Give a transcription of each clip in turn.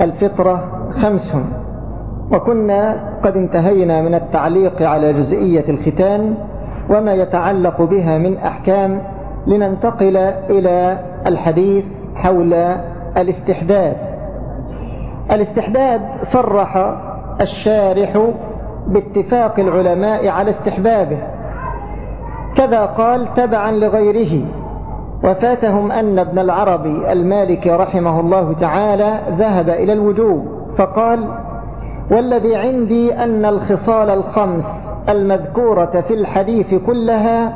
الفطرة خمس. وكنا قد انتهينا من التعليق على جزئية الختان وما يتعلق بها من أحكام لننتقل إلى الحديث حول الاستحداد. الاستحداد صرح الشارح باتفاق العلماء على استحبابه. كذا قال تبعا لغيره. وفاتهم أن ابن العربي المالكي رحمه الله تعالى ذهب إلى الوجوب فقال والذي عندي أن الخصال الخمس المذكورة في الحديث كلها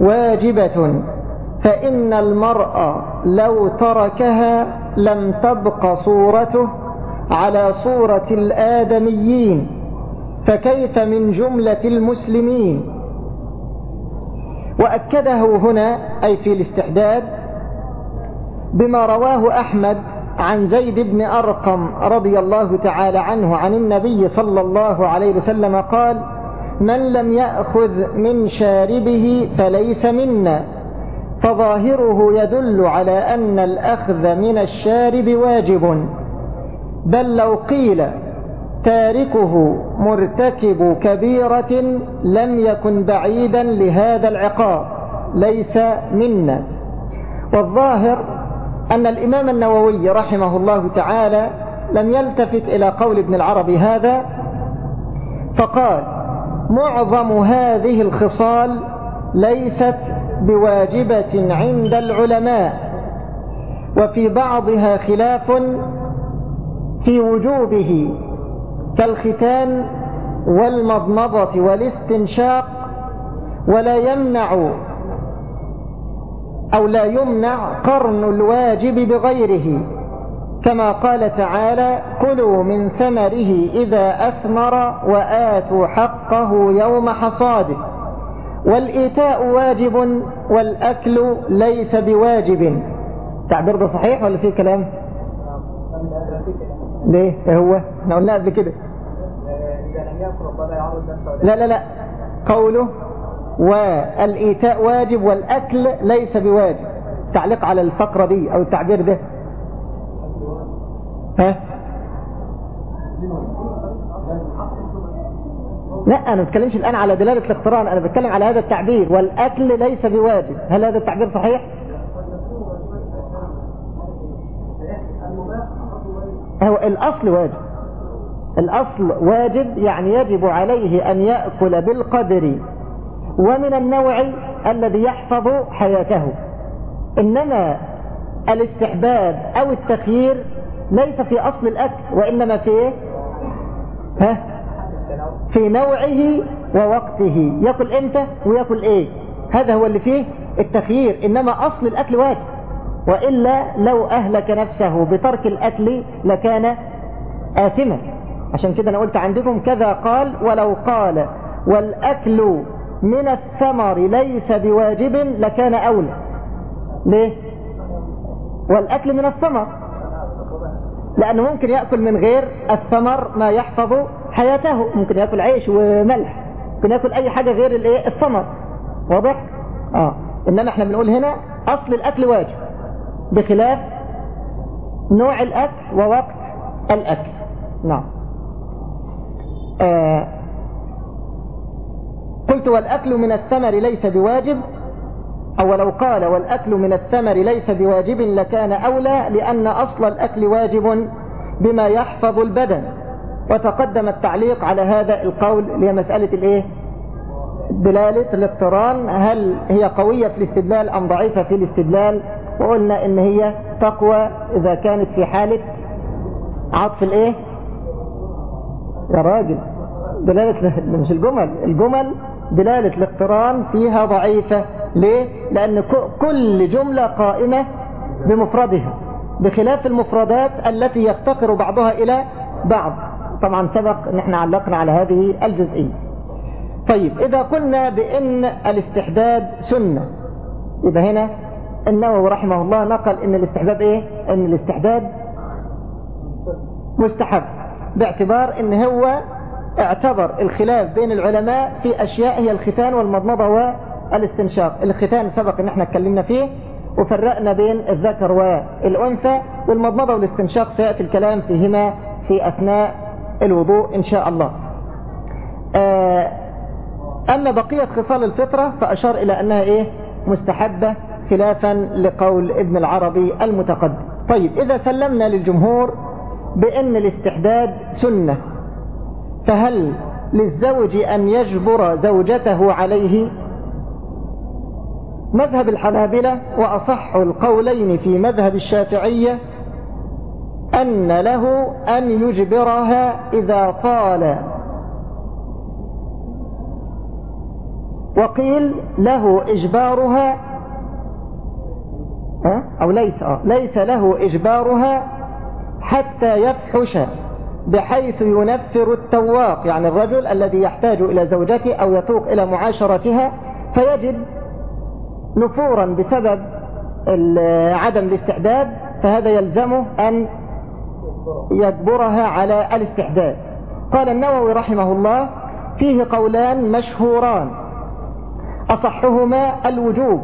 واجبة فإن المرء لو تركها لم تبق صورته على صورة الآدميين فكيف من جملة المسلمين؟ وأكده هنا أي في الاستحداد بما رواه أحمد عن زيد بن أرقم رضي الله تعالى عنه عن النبي صلى الله عليه وسلم قال من لم يأخذ من شاربه فليس منا. فظاهره يدل على أن الأخذ من الشارب واجب. بل لو قيل تاركه مرتكب كبيرة لم يكن بعيدا لهذا العقاب ليس منا. والظاهر أن الإمام النووي رحمه الله تعالى لم يلتفت إلى قول ابن العربي هذا فقال معظم هذه الخصال ليست بواجبة عند العلماء وفي بعضها خلاف في وجوبه كالختان والمضمضة والاستنشاق ولا يمنع أو لا يمنع قرن الواجب بغيره. كما قال تعالى كلوا من ثمره إذا أثمر وآتوا حقه يوم حصاده. والإيتاء واجب والأكل ليس بواجب. تعبير ده صحيح ولا فيه كلام؟ ليه؟ إيه هو؟ إحنا قلنا قبل كده. لا لا لا. قوله والإيتاء واجب والأكل ليس بواجب. تعليق على الفقرة دي أو التعبير ده ها؟ لا أنا ما بتكلمش الآن على دلالة الاقتران. أنا بتكلم على هذا التعبير. والأكل ليس بواجب. هل هذا التعبير صحيح؟ هو الأصل واجب. الأصل واجب يعني يجب عليه أن يأكل بالقدر ومن النوع الذي يحفظ حياته. إنما الاستحباب أو التخيير ليس في أصل الأكل وإنما في إيه؟ ها؟ في نوعه ووقته. يأكل إمتى ويأكل إيه؟ هذا هو اللي فيه التخيير. إنما أصل الأكل واجب. وإلا لو أهلك نفسه بترك الأكل لكان آثما. عشان كده أنا قلت عندكم كذا قال ولو قال والأكل من الثمر ليس بواجب لكان أولى. ليه؟ والأكل من الثمر. لأنه ممكن يأكل من غير الثمر ما يحفظ حياته. ممكن يأكل عيش وملح. ممكن يأكل أي حاجة غير الايه الثمر. واضح؟ آه. إنما إحنا بنقول هنا أصل الأكل واجب. بخلاف نوع الأكل ووقت الأكل. نعم. آه قلت والأكل من الثمر ليس بواجب أو لو قال والأكل من الثمر ليس بواجب لكان أولى لأن أصل الأكل واجب بما يحفظ البدن. وتقدم التعليق على هذا القول اللي هي مسألة الإيه؟ دلالة الاقتران هل هي قوية في الاستدلال أم ضعيفة في الاستدلال؟ وقلنا إن هي تقوى إذا كانت في حالة عطف الإيه؟ يا راجل. دلالة مش الجمل. الجمل دلالة الاقتران فيها ضعيفة. ليه؟ لأن كل جملة قائمة بمفردها بخلاف المفردات التي يفتقر بعضها إلى بعض. طبعا سبق ان إحنا علقنا على هذه الجزئية. طيب إذا قلنا بأن الاستحداد سنة يبقى هنا النووي رحمه الله نقل إن الاستحداد إيه؟ إن الاستحداد مستحب. باعتبار إن هو اعتبر الخلاف بين العلماء في أشياء هي الختان والمضمضة والاستنشاق. الختان سبق إن إحنا اتكلمنا فيه وفرقنا بين الذكر والأنثى والمضمضة والاستنشاق سيأتي الكلام فيهما في أثناء الوضوء إن شاء الله. آه، أما بقية خصال الفطرة فأشار إلى أنها إيه؟ مستحبة خلافا لقول ابن العربي المتقدم. طيب إذا سلمنا للجمهور بأن الاستحداد سنة فهل للزوج أن يجبر زوجته عليه؟ مذهب الحنابلة وأصح القولين في مذهب الشافعية أن له أن يجبرها إذا طال وقيل له إجبارها أو ليس آه ليس له إجبارها حتى يفحش بحيث ينفر التواق يعني الرجل الذي يحتاج إلى زوجته أو يتوق إلى معاشرتها فيجد نفورا بسبب عدم الاستعداد فهذا يلزمه أن يجبرها على الاستحداد قال النووي رحمه الله فيه قولان مشهوران أصحهما الوجوب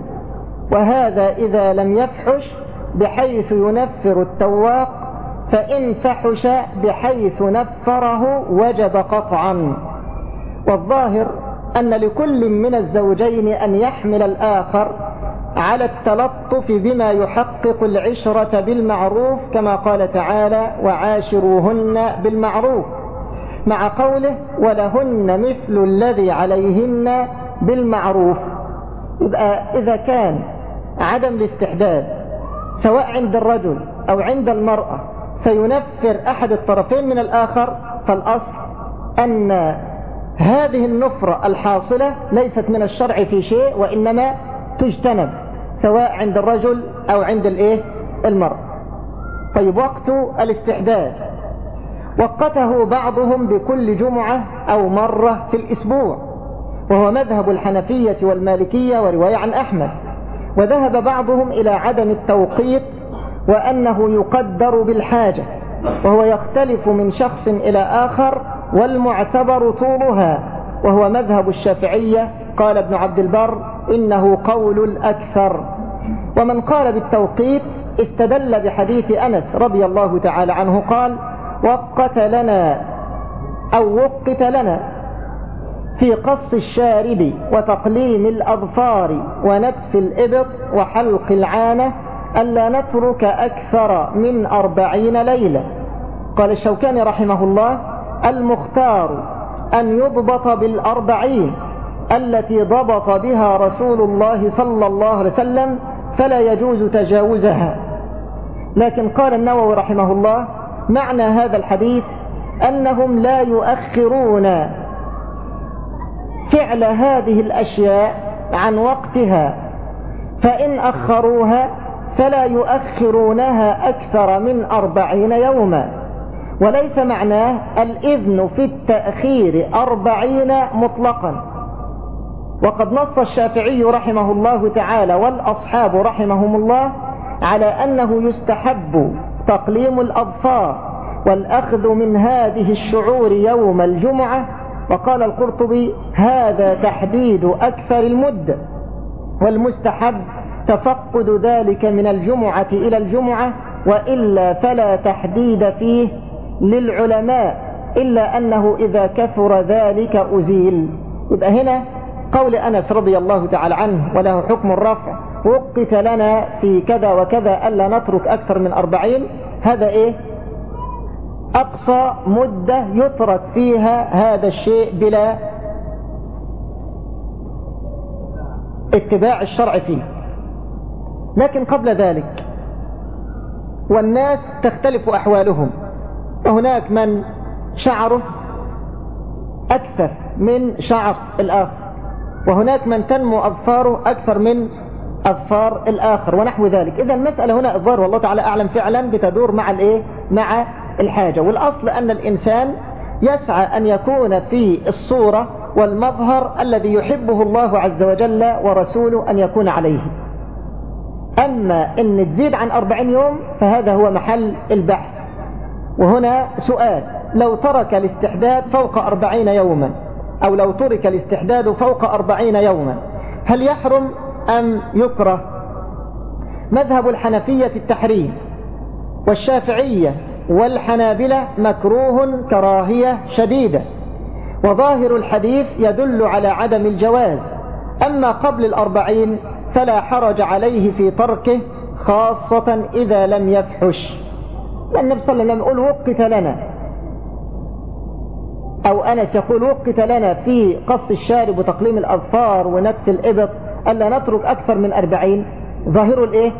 وهذا إذا لم يفحش بحيث ينفر التواق فإن فحش بحيث نفره وجب قطعا. والظاهر أن لكل من الزوجين أن يحمل الآخر على التلطف بما يحقق العشرة بالمعروف كما قال تعالى وعاشروهن بالمعروف مع قوله ولهن مثل الذي عليهن بالمعروف يبقى إذا كان عدم الاستحداد سواء عند الرجل أو عند المرأة سينفر أحد الطرفين من الآخر فالأصل أن هذه النفرة الحاصلة ليست من الشرع في شيء وإنما تجتنب سواء عند الرجل أو عند الإيه؟ المرأة طيب وقت الاستحداد وقته بعضهم بكل جمعة أو مرة في الأسبوع وهو مذهب الحنفية والمالكية ورواية عن أحمد. وذهب بعضهم إلى عدم التوقيت وأنه يقدر بالحاجة وهو يختلف من شخص إلى آخر والمعتبر طولها وهو مذهب الشافعية. قال ابن عبد البر إنه قول الأكثر. ومن قال بالتوقيت استدل بحديث أنس رضي الله تعالى عنه قال وقت لنا أو وقت لنا في قص الشارب وتقليم الأظفار ونتف الإبط وحلق العانة ألا نترك أكثر من أربعين ليلة. قال الشوكاني رحمه الله المختار أن يضبط بالأربعين التي ضبط بها رسول الله صلى الله عليه وسلم فلا يجوز تجاوزها. لكن قال النووي رحمه الله معنى هذا الحديث أنهم لا يؤخرون فعل هذه الأشياء عن وقتها فإن أخروها فلا يؤخرونها أكثر من أربعين يوما. وليس معناه الإذن في التأخير أربعين مطلقا. وقد نص الشافعي رحمه الله تعالى والأصحاب رحمهم الله على أنه يستحب تقليم الأظفار والأخذ من هذه الشعور يوم الجمعة. وقال القرطبي هذا تحديد أكثر المدة والمستحب تفقد ذلك من الجمعة إلى الجمعة وإلا فلا تحديد فيه للعلماء إلا أنه إذا كثر ذلك أزيل. يبقى هنا قول أنس رضي الله تعالى عنه وله حكم الرفع وقت لنا في كذا وكذا ألا نترك أكثر من أربعين. هذا إيه؟ أقصى مدة يترك فيها هذا الشيء بلا اتباع الشرع فيه. لكن قبل ذلك والناس تختلف أحوالهم. وهناك من شعره أكثر من شعر الآخر وهناك من تنمو أظفاره أكثر من أظفار الآخر ونحو ذلك. إذا المسألة هنا الظاهر والله تعالى أعلم فعلا بتدور مع الإيه؟ مع الحاجة. والأصل أن الإنسان يسعى أن يكون في الصورة والمظهر الذي يحبه الله عز وجل ورسوله أن يكون عليه. أما أن تزيد عن أربعين يوم فهذا هو محل البحث. وهنا سؤال لو ترك الاستحداد فوق أربعين يوما أو لو ترك الاستحداد فوق أربعين يوما هل يحرم أم يكره؟ مذهب الحنفية التحريم والشافعية والحنابلة مكروه كراهية شديدة. وظاهر الحديث يدل على عدم الجواز. أما قبل الأربعين فلا حرج عليه في تركه خاصة إذا لم يفحش. النبي صلى الله عليه وسلم يقول وقت لنا. أو أنس يقول وقت لنا في قص الشارب وتقليم الأظفار ونتف الإبط ألا نترك أكثر من أربعين؟ ظاهر الإيه؟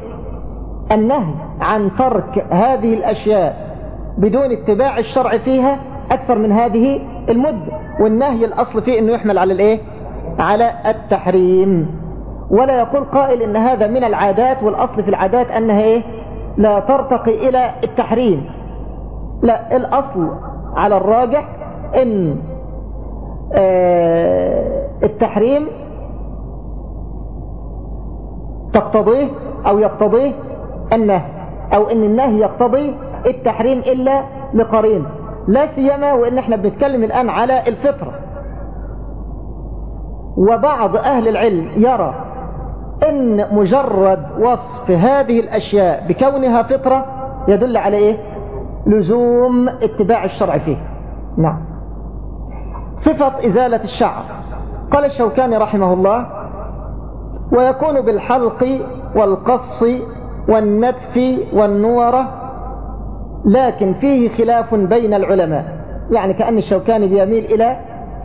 النهي عن ترك هذه الأشياء بدون اتباع الشرع فيها أكثر من هذه المدة. والنهي الأصل فيه أنه يحمل على الإيه؟ على التحريم. ولا يقول قائل إن هذا من العادات والأصل في العادات أنها إيه؟ لا ترتقي إلى التحريم. لا الأصل على الراجح إن آه التحريم تقتضيه أو يقتضيه النهي أو إن النهي يقتضي التحريم إلا لقرين. لا سيما وإن إحنا بنتكلم الآن على الفطرة وبعض أهل العلم يرى إن مجرد وصف هذه الأشياء بكونها فطرة يدل على إيه؟ لزوم اتباع الشرع فيه. نعم. صفة إزالة الشعر. قال الشوكاني رحمه الله ويكون بالحلق والقص والنتف والنورة لكن فيه خلاف بين العلماء. يعني كأن الشوكاني بيميل إلى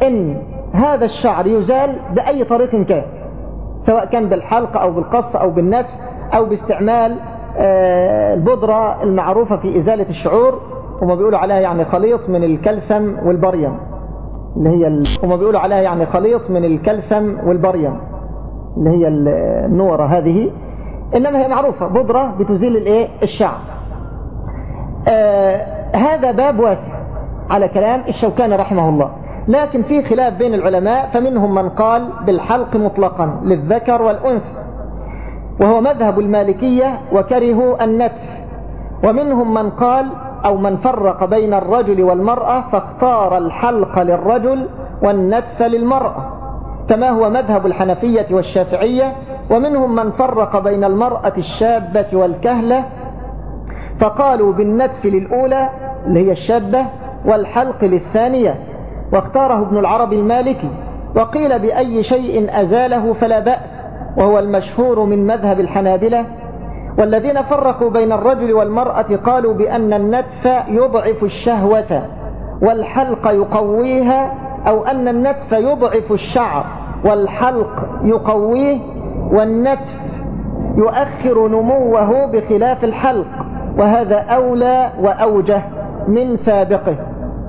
أن هذا الشعر يزال بأي طريق كان. سواء كان بالحلق أو بالقص أو بالنتف أو باستعمال البودرة المعروفة في إزالة الشعور هما بيقولوا عليها يعني خليط من الكلسم والبريم اللي هي ال... هما بيقولوا عليها يعني خليط من الكلسم والبريم اللي هي النورة هذه. إنما هي معروفة بودرة بتزيل الإيه؟ الشعر. آه هذا باب واسع على كلام الشوكاني رحمه الله. لكن في خلاف بين العلماء فمنهم من قال بالحلق مطلقا للذكر والأنثى وهو مذهب المالكية وكرهوا النتف. ومنهم من قال أو من فرق بين الرجل والمرأة فاختار الحلق للرجل والنتف للمرأة كما هو مذهب الحنفية والشافعية. ومنهم من فرق بين المرأة الشابة والكهلة فقالوا بالنتف للأولى اللي هي الشابة والحلق للثانية. واختاره ابن العربي المالكي وقيل بأي شيء أزاله فلا بأس وهو المشهور من مذهب الحنابلة والذين فرقوا بين الرجل والمرأة قالوا بأن النتف يضعف الشهوة والحلق يقويها أو أن النتف يضعف الشعر والحلق يقويه والنتف يؤخر نموه بخلاف الحلق وهذا أولى وأوجه من سابقه.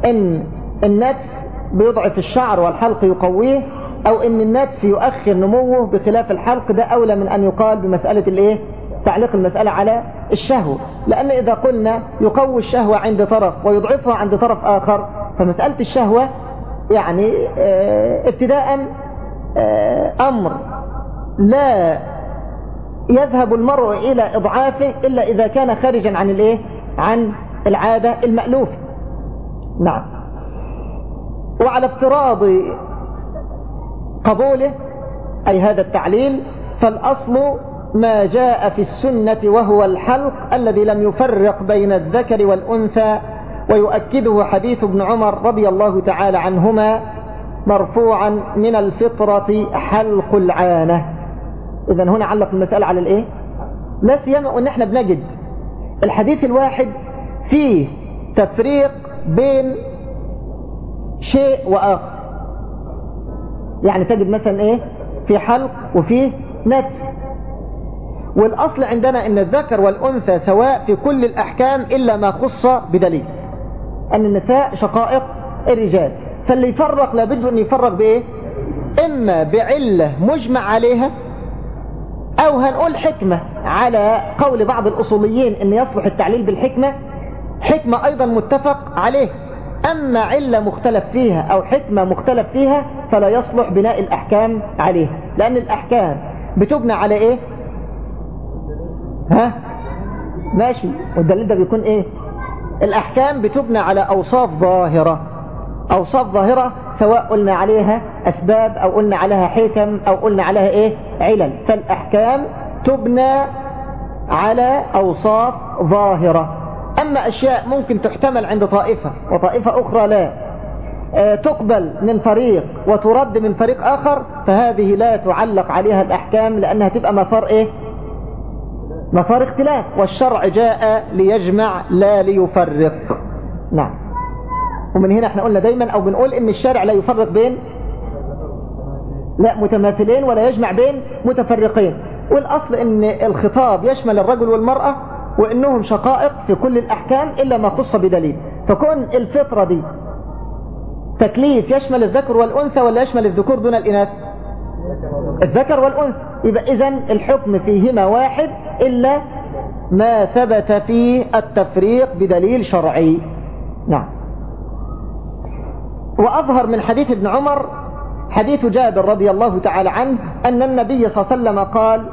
إن النتف بيضعف الشعر والحلق يقويه أو إن النتف يؤخر نموه بخلاف الحلق ده أولى من أن يقال بمسألة الإيه؟ تعليق المسألة على الشهوة. لأن إذا قلنا يقوي الشهوة عند طرف ويضعفها عند طرف آخر فمسألة الشهوة يعني آه ابتداء آه أمر لا يذهب المرء إلى إضعافه إلا إذا كان خارجا عن الإيه؟ عن العادة المألوفة. نعم. وعلى افتراض قبوله أي هذا التعليل فالأصل ما جاء في السنة وهو الحلق الذي لم يفرق بين الذكر والأنثى ويؤكده حديث ابن عمر رضي الله تعالى عنهما مرفوعا من الفطرة حلق العانة. إذا هنا علق المسألة على الإيه؟ لا سيما وإن إحنا بنجد الحديث الواحد فيه تفريق بين شيء وآخر. يعني تجد مثلا إيه؟ في حلق وفيه نتف. والأصل عندنا أن الذكر والأنثى سواء في كل الأحكام إلا ما خص بدليل. أن النساء شقائق الرجال. فاللي يفرق لابد أن يفرق بإيه؟ إما بعلة مجمع عليها أو هنقول حكمة على قول بعض الأصوليين إن يصلح التعليل بالحكمة. حكمة أيضا متفق عليه. أما علة مختلف فيها أو حكمة مختلف فيها فلا يصلح بناء الأحكام عليها. لأن الأحكام بتبنى على إيه؟ ها؟ ماشي. والدليل ده بيكون إيه؟ الأحكام بتبنى على أوصاف ظاهرة. أوصاف ظاهرة سواء قلنا عليها أسباب أو قلنا عليها حكم أو قلنا عليها إيه؟ علل. فالأحكام تبنى على أوصاف ظاهرة. أما أشياء ممكن تحتمل عند طائفة وطائفة أخرى لا. آه، تقبل من فريق وترد من فريق آخر فهذه لا تعلق عليها الأحكام لأنها تبقى مثار إيه؟ مسار اختلاف. والشرع جاء ليجمع لا ليفرق. نعم. ومن هنا إحنا قلنا دايما أو بنقول إن الشارع لا يفرق بين لا متماثلين ولا يجمع بين متفرقين. والأصل إن الخطاب يشمل الرجل والمرأة وإنهم شقائق في كل الأحكام إلا ما خص بدليل. فكون الفطرة دي تكليف يشمل الذكر والأنثى ولا يشمل الذكور دون الإناث؟ الذكر والأنثى. يبقى إذن الحكم فيهما واحد إلا ما ثبت فيه التفريق بدليل شرعي. نعم. وأظهر من حديث ابن عمر حديث جابر رضي الله تعالى عنه أن النبي صلى الله عليه وسلم قال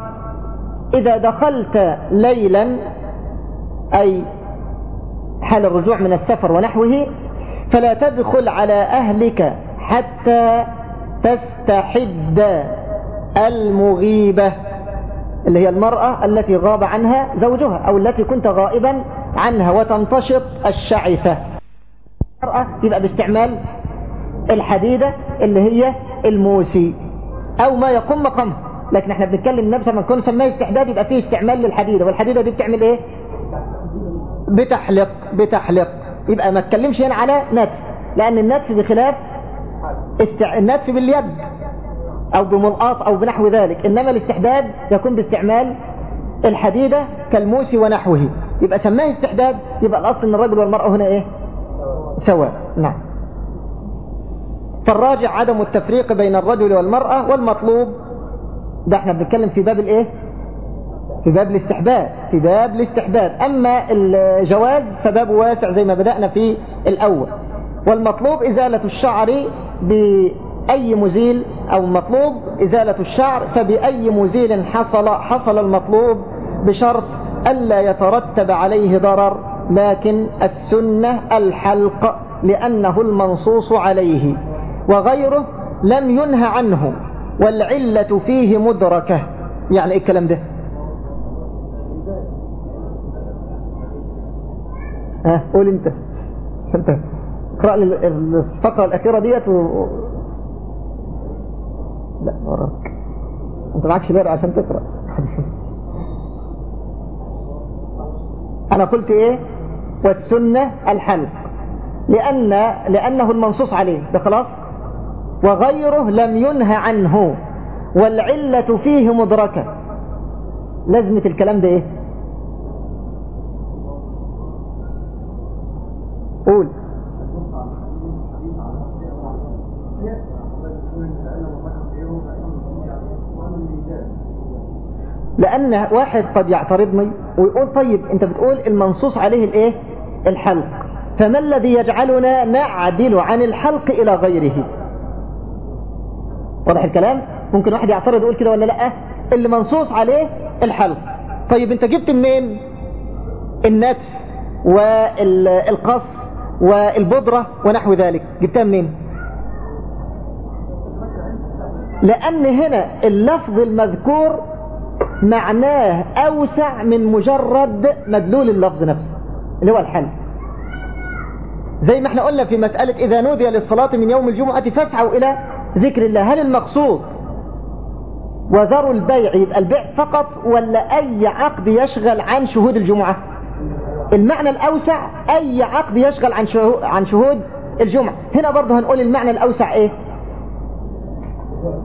إذا دخلت ليلا أي حال الرجوع من السفر ونحوه فلا تدخل على أهلك حتى تستحد المغيبة اللي هي المرأة التي غاب عنها زوجها أو التي كنت غائبا عنها وتنتشط الشعثة. المرأة يبقى باستعمال الحديدة اللي هي الموسي أو ما يقوم مقامها. لكن إحنا بنتكلم نفسه ما نكون سماه استحداد يبقى فيه استعمال للحديدة. والحديدة دي بتعمل إيه؟ بتحلق بتحلق. يبقى ما تكلمش هنا على نتف لأن النتف بخلاف استع... النتف باليد أو بملقاط أو بنحو ذلك. إنما الاستحداد يكون باستعمال الحديدة كالموس ونحوه. يبقى سماه استحداد يبقى الأصل إن الرجل والمرأة هنا إيه؟ سواء. نعم. فالراجع عدم التفريق بين الرجل والمرأة والمطلوب. ده إحنا بنتكلم في باب الإيه؟ في باب الاستحباب في باب الاستحباب. أما الجواز فباب واسع زي ما بدأنا في الأول. والمطلوب إزالة الشعر بأي مزيل أو مطلوب إزالة الشعر فبأي مزيل حصل حصل المطلوب بشرط ألا يترتب عليه ضرر لكن السنة الحلق لأنه المنصوص عليه وغيره لم ينهى عنه والعلة فيه مدركة. يعني إيه الكلام ده؟ ها قول انت. انت اقرأ لي الفقرة الأخيرة ديت و... لا وراك. انت معكش بير عشان تقرأ. أنا قلت إيه؟ والسنة الحلق لأن لأنه المنصوص عليه. ده خلاص؟ وغيره لم ينهى عنه. والعلة فيه مدركة. لازمة الكلام ده إيه؟ لأن واحد قد يعترضني ويقول طيب أنت بتقول المنصوص عليه الإيه؟ الحلق. فما الذي يجعلنا نعدل عن الحلق إلى غيره؟ واضح الكلام؟ ممكن واحد يعترض يقول كده ولا لأ؟ اللي منصوص عليه الحلق. طيب أنت جبت منين النتف والقص والبودرة ونحو ذلك؟ جبتها منين؟ لأن هنا اللفظ المذكور معناه أوسع من مجرد مدلول اللفظ نفسه اللي هو الحل زي ما إحنا قلنا في مسألة إذا نودي للصلاة من يوم الجمعة فاسعوا إلى ذكر الله. هل المقصود وذروا البيع يبقى البيع فقط ولا أي عقد يشغل عن شهود الجمعة؟ المعنى الأوسع أي عقد يشغل عن شهود, عن شهود الجمعة. هنا برضه هنقول المعنى الأوسع إيه؟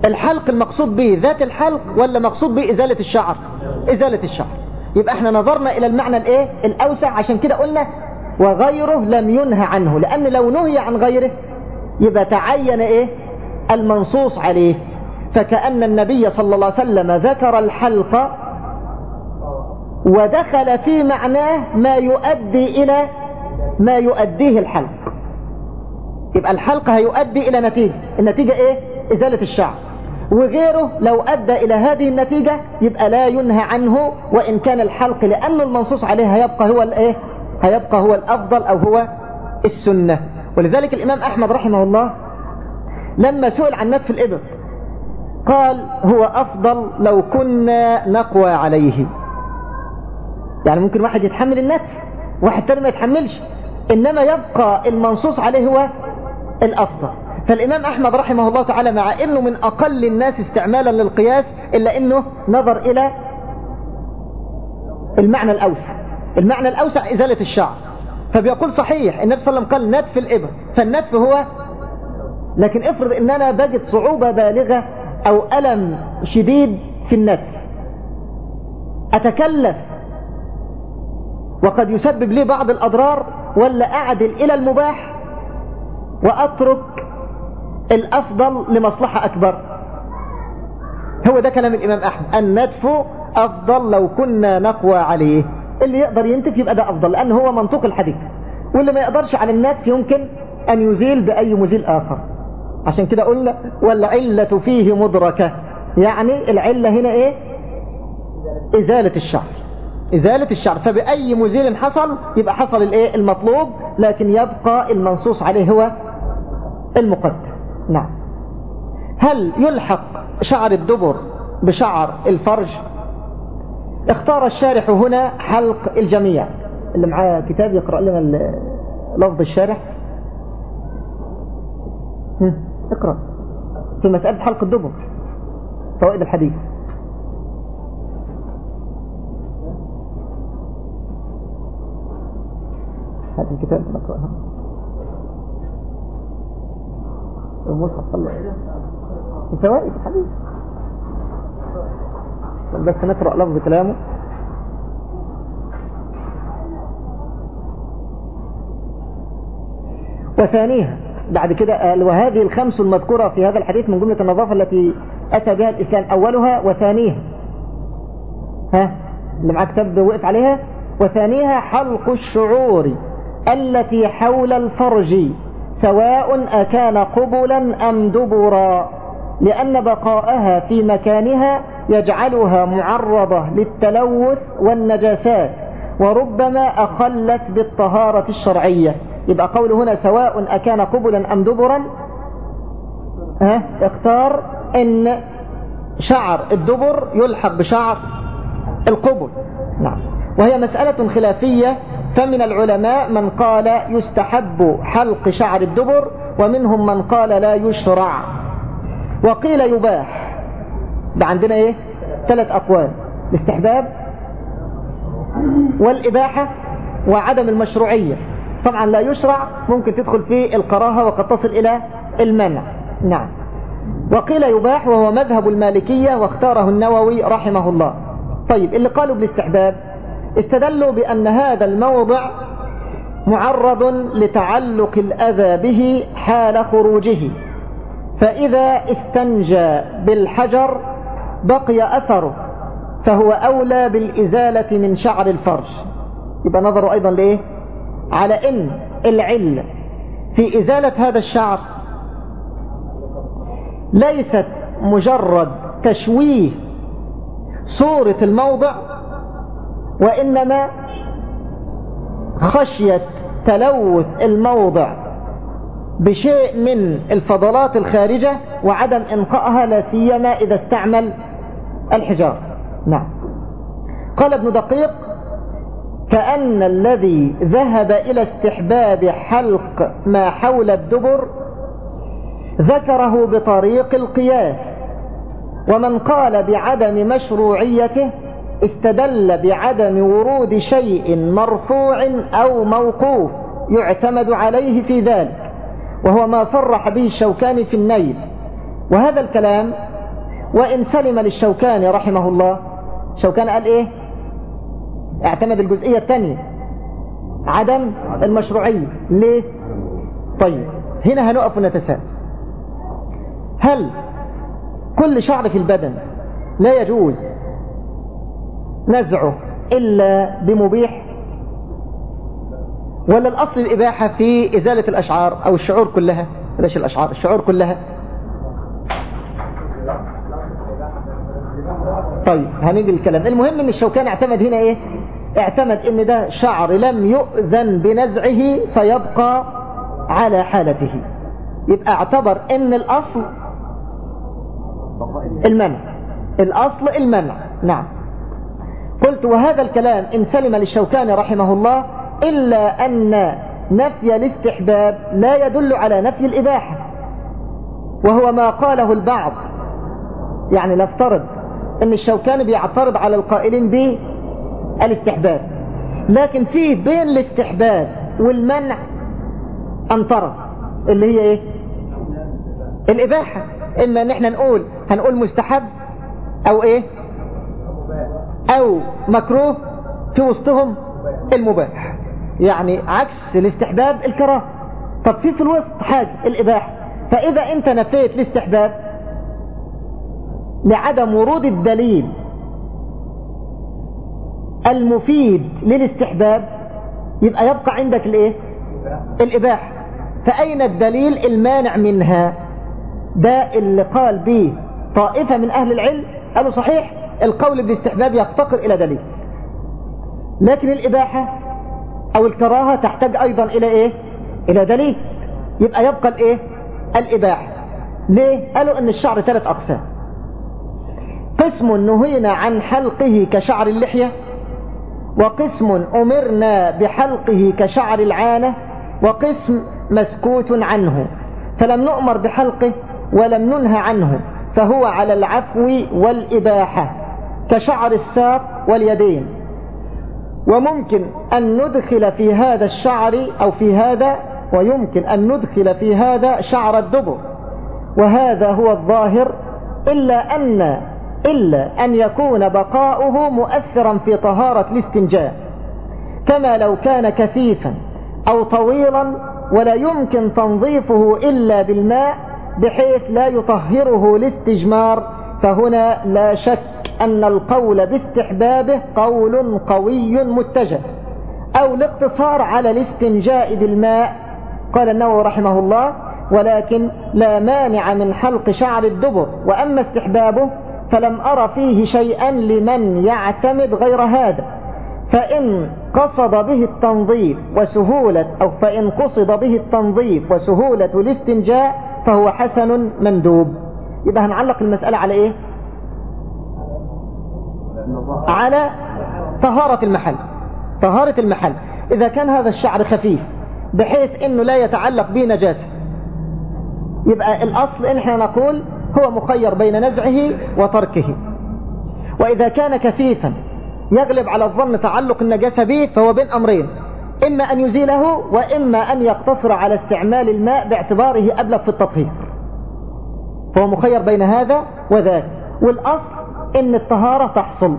الحلق المقصود به ذات الحلق ولا مقصود به إزالة الشعر؟ إزالة الشعر. يبقى إحنا نظرنا إلى المعنى الإيه؟ الأوسع عشان كده قلنا وغيره لم ينهى عنه لأن لو نهي عن غيره يبقى تعين إيه؟ المنصوص عليه. فكأن النبي صلى الله عليه وسلم ذكر الحلق ودخل في معناه ما يؤدي إلى ما يؤديه الحلق. يبقى الحلق هيؤدي إلى نتيجة. النتيجة إيه؟ إزالة الشعر. وغيره لو أدى إلى هذه النتيجة يبقى لا ينهى عنه وإن كان الحلق لأنه المنصوص عليه هيبقى هو الإيه؟ هيبقى هو الأفضل أو هو السنة. ولذلك الإمام أحمد رحمه الله لما سئل عن نتف الإبر قال هو أفضل لو كنا نقوى عليه. يعني ممكن واحد يتحمل النتف واحد تاني ما يتحملش. إنما يبقى المنصوص عليه هو الأفضل. فالإمام أحمد رحمه الله تعالى مع أنه من أقل الناس استعمالا للقياس إلا أنه نظر إلى المعنى الأوسع. المعنى الأوسع إزالة الشعر. فبيقول صحيح النبي صلى الله عليه وسلم قال نتف الإبر. فالنتف هو لكن افرض ان أنا بجد صعوبة بالغة أو ألم شديد في النتف. أتكلف. وقد يسبب لي بعض الأضرار ولا أعدل إلى المباح وأترك الأفضل لمصلحة أكبر. هو ده كلام الإمام أحمد. النتف أفضل لو كنا نقوى عليه. اللي يقدر ينتف يبقى ده أفضل لأنه هو منطوق الحديث. واللي ما يقدرش على النتف يمكن أن يزيل بأي مزيل آخر. عشان كده قلنا والعلة فيه مدركة. يعني العلة هنا إيه؟ إزالة الشعر. إزالة الشعر. فبأي مزيل حصل يبقى حصل الإيه؟ المطلوب. لكن يبقى المنصوص عليه هو المقدر نعم. هل يلحق شعر الدبر بشعر الفرج؟ اختار الشارح هنا حلق الجميع. اللي معاه كتاب يقرأ لنا لفظ الشارح. اقرأ. في مسألة حلق الدبر. فوائد الحديث. هذا الكتاب نقرأها المصحف صلى فوائد الحديث. بس نقرأ لفظ كلامه. وثانيها بعد كده قال وهذه الخمس المذكورة في هذا الحديث من جملة النظافة التي أتى بها الإسلام أولها وثانيها. ها؟ اللي معاه كتاب وقف عليها. وثانيها حلق الشعور التي حول الفرج. سواء أكان قبلا أم دبرا لأن بقاءها في مكانها يجعلها معرضة للتلوث والنجاسات وربما أخلت بالطهارة الشرعية. يبقى قوله هنا سواء أكان قبلا أم دبرا ها اختار إن شعر الدبر يلحق بشعر القبل. نعم. وهي مسألة خلافية فمن العلماء من قال يستحب حلق شعر الدبر ومنهم من قال لا يشرع. وقيل يباح. ده عندنا إيه؟ ثلاث أقوال. الاستحباب والإباحة وعدم المشروعية. طبعا لا يشرع ممكن تدخل في الكراهة وقد تصل إلى المنع. نعم. وقيل يباح وهو مذهب المالكية واختاره النووي رحمه الله. طيب اللي قالوا بالاستحباب استدلوا بأن هذا الموضع معرض لتعلق الأذى به حال خروجه. فإذا استنجى بالحجر بقي أثره فهو أولى بالإزالة من شعر الفرج يبقى نظروا أيضا لإيه؟ على إن العلة في إزالة هذا الشعر ليست مجرد تشويه صورة الموضع وإنما خشية تلوث الموضع بشيء من الفضلات الخارجة وعدم إنقائها لا سيما إذا استعمل الحجار نعم. قال ابن دقيق كأن الذي ذهب إلى استحباب حلق ما حول الدبر ذكره بطريق القياس ومن قال بعدم مشروعيته استدل بعدم ورود شيء مرفوع أو موقوف يعتمد عليه في ذلك وهو ما صرح به الشوكاني في النيل. وهذا الكلام وإن سلم للشوكاني رحمه الله شوكاني قال إيه؟ اعتمد الجزئية الثانية عدم المشروعية. ليه؟ طيب هنا هنقف ونتساءل. هل كل شعر في البدن لا يجوز نزعه إلا بمبيح؟ ولا الأصل الإباحة في إزالة الأشعار أو الشعور كلها؟ ليش الأشعار؟ الشعور كلها. طيب هنيجي الكلام المهم إن الشوكان اعتمد هنا إيه؟ اعتمد إن ده شعر لم يؤذن بنزعه فيبقى على حالته. يبقى اعتبر إن الأصل المنع. الأصل المنع. نعم. قلت وهذا الكلام إن سلم للشوكاني رحمه الله إلا أن نفي الاستحباب لا يدل على نفي الإباحة وهو ما قاله البعض. يعني نفترض إن الشوكاني بيعترض على القائلين بالاستحباب لكن فيه بين الاستحباب والمنع انطرد اللي هي إيه؟ الإباحة. إما ان إحنا نقول هنقول مستحب أو إيه؟ أو مكروه في وسطهم المباح. يعني عكس الاستحباب الكراهة. طب في في الوسط حاجة الإباحة. فإذا أنت نفيت الاستحباب لعدم ورود الدليل المفيد للاستحباب يبقى يبقى عندك الإيه؟ الإباحة. فأين الدليل المانع منها؟ ده اللي قال به طائفة من أهل العلم قالوا صحيح القول بالاستحباب يفتقر إلى دليل. لكن الإباحة أو الكراهة تحتاج أيضا إلى إيه؟ إلى دليل. يبقى يبقى الإيه؟ الإباحة. ليه؟ قالوا إن الشعر ثلاث أقسام. قسم نهينا عن حلقه كشعر اللحية وقسم أمرنا بحلقه كشعر العانة وقسم مسكوت عنه. فلم نؤمر بحلقه ولم ننهى عنه فهو على العفو والإباحة. كشعر الساق واليدين. وممكن أن ندخل في هذا الشعر أو في هذا ويمكن أن ندخل في هذا شعر الدبر. وهذا هو الظاهر إلا أن إلا أن يكون بقاؤه مؤثرا في طهارة الاستنجاء. كما لو كان كثيفا أو طويلا ولا يمكن تنظيفه إلا بالماء بحيث لا يطهره الاستجمار فهنا لا شك أن القول باستحبابه قول قوي متجه. أو الاقتصار على الاستنجاء بالماء قال النووي رحمه الله ولكن لا مانع من حلق شعر الدبر. وأما استحبابه فلم أرى فيه شيئا لمن يعتمد غير هذا. فإن قصد به التنظيف وسهولة أو فإن قصد به التنظيف وسهولة الاستنجاء فهو حسن مندوب. يبقى هنعلق المسألة على إيه؟ على طهارة المحل. طهارة المحل. إذا كان هذا الشعر خفيف بحيث أنه لا يتعلق به نجاسة. يبقى الأصل إن إحنا نقول هو مخير بين نزعه وتركه. وإذا كان كثيفا يغلب على الظن تعلق النجاسة به فهو بين أمرين. إما أن يزيله وإما أن يقتصر على استعمال الماء باعتباره أبلغ في التطهير. فهو مخير بين هذا وذاك. والأصل إن الطهارة تحصل.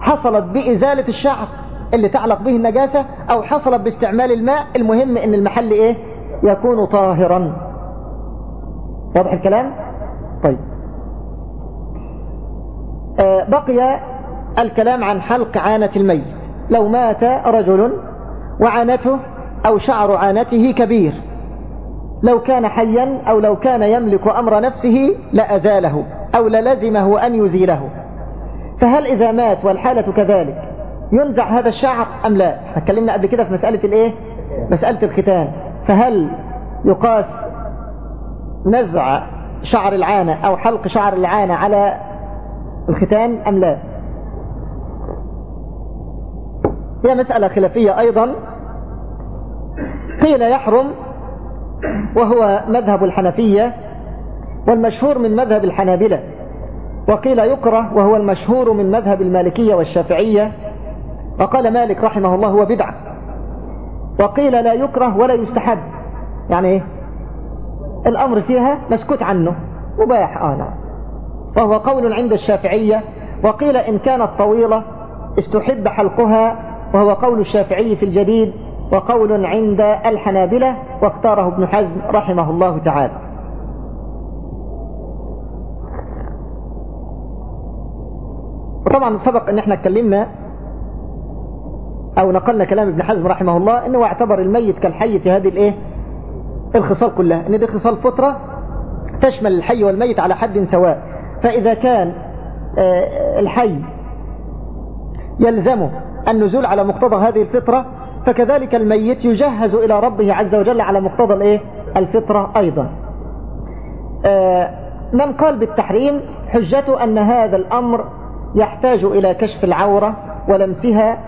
حصلت بإزالة الشعر اللي تعلق به النجاسة أو حصلت باستعمال الماء. المهم إن المحل إيه؟ يكون طاهرا. واضح الكلام؟ طيب. آه بقي الكلام عن حلق عانة الميت. لو مات رجل وعانته أو شعر عانته كبير لو كان حيا أو لو كان يملك أمر نفسه لأزاله أو للزمه أن يزيله. فهل إذا مات والحالة كذلك ينزع هذا الشعر أم لا؟ اتكلمنا قبل كده في مسألة الإيه؟ مسألة الختان. فهل يقاس نزع شعر العانة أو حلق شعر العانة على الختان أم لا؟ هي مسألة خلافية أيضا. قيل يحرم وهو مذهب الحنفية والمشهور من مذهب الحنابلة. وقيل يكره وهو المشهور من مذهب المالكية والشافعية. وقال مالك رحمه الله هو بدعة. وقيل لا يكره ولا يستحب. يعني إيه؟ الأمر فيها مسكوت عنه مباح آه نعم وهو قول عند الشافعية. وقيل إن كانت طويلة استحب حلقها. وهو قول الشافعي في الجديد. وقول عند الحنابلة. واختاره ابن حزم رحمه الله تعالى. طبعا سبق أن إحنا اتكلمنا أو نقلنا كلام ابن حزم رحمه الله إنه اعتبر الميت كالحي في هذه الإيه؟ الخصال كلها إن دي خصال فطرة تشمل الحي والميت على حد سواء. فإذا كان آه، الحي يلزمه النزول على مقتضى هذه الفطرة فكذلك الميت يجهز إلى ربه عز وجل على مقتضى الإيه؟ الفطرة أيضا. آه، من قال بالتحريم حجته أن هذا الأمر يحتاج إلى كشف العورة ولمسها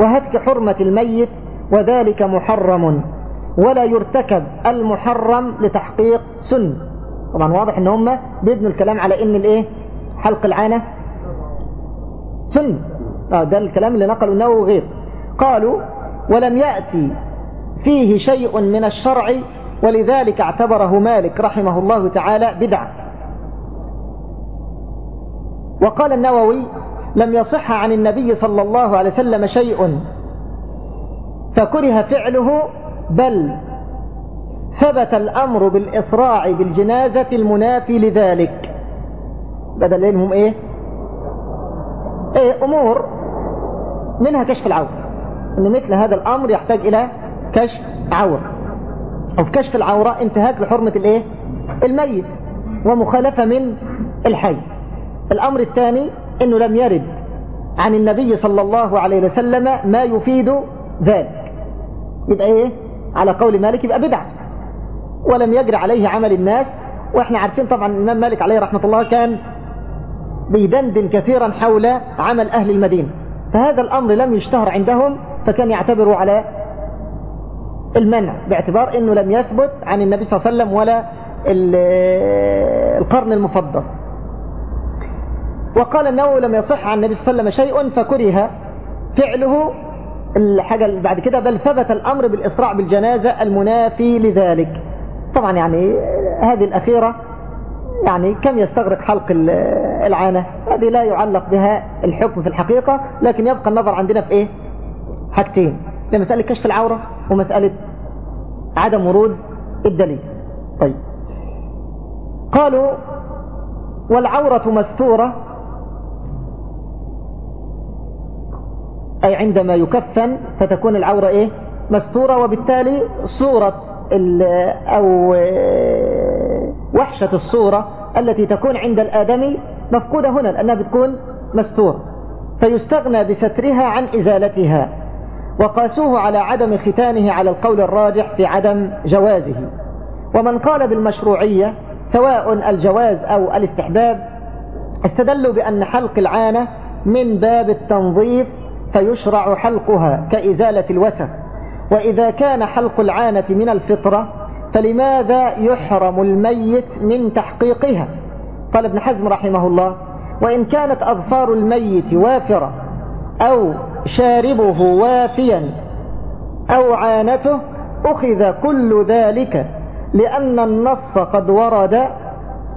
وهتك حرمة الميت وذلك محرم ولا يرتكب المحرم لتحقيق سن. طبعا واضح إن هم بيبنوا الكلام على إن الإيه؟ حلق العانة. سن. آه ده الكلام اللي نقلوا النووي وغير قالوا ولم يأتي فيه شيء من الشرع ولذلك اعتبره مالك رحمه الله تعالى بدعة. وقال النووي لم يصح عن النبي صلى الله عليه وسلم شيء فكره فعله بل ثبت الأمر بالإسراع بالجنازة المنافي لذلك. بدل لهم إيه؟ إيه أمور منها كشف العور. إن مثل هذا الأمر يحتاج إلى كشف عور. أو كشف العورة انتهاك لحرمة الإيه؟ الميت ومخالفة من الحي. الأمر الثاني أنه لم يرد عن النبي صلى الله عليه وسلم ما يفيد ذلك. يبقى إيه؟ على قول مالك يبقى بدعة. ولم يجري عليه عمل الناس. وإحنا عارفين طبعا الإمام مالك عليه رحمة الله كان بيدندن كثيرا حول عمل أهل المدينة. فهذا الأمر لم يشتهر عندهم فكان يعتبروا على المنع باعتبار أنه لم يثبت عن النبي صلى الله عليه وسلم ولا القرن المفضل. وقال أنه لم يصح عن النبي صلى الله عليه وسلم شيء فكره فعله الحاجة اللي بعد كده بل ثبت الأمر بالإسراع بالجنازة المنافي لذلك. طبعا يعني هذه الأخيرة يعني كم يستغرق حلق العانة؟ هذه لا يعلق بها الحكم في الحقيقة لكن يبقى النظر عندنا في إيه؟ حاجتين. لمسألة كشف العورة ومسألة عدم ورود الدليل. طيب. قالوا والعورة مستورة أي عندما يكفن فتكون العورة إيه؟ مستورة وبالتالي صورة أو وحشة الصورة التي تكون عند الآدمي مفقودة هنا لأنها بتكون مستورة. فيستغنى بسترها عن إزالتها وقاسوه على عدم ختانه على القول الراجح في عدم جوازه. ومن قال بالمشروعية سواء الجواز أو الاستحباب استدلوا بأن حلق العانة من باب التنظيف فيشرع حلقها كإزالة الوسخ وإذا كان حلق العانة من الفطرة فلماذا يحرم الميت من تحقيقها؟ قال ابن حزم رحمه الله وإن كانت أظفار الميت وافرة أو شاربه وافيا أو عانته أخذ كل ذلك لأن النص قد ورد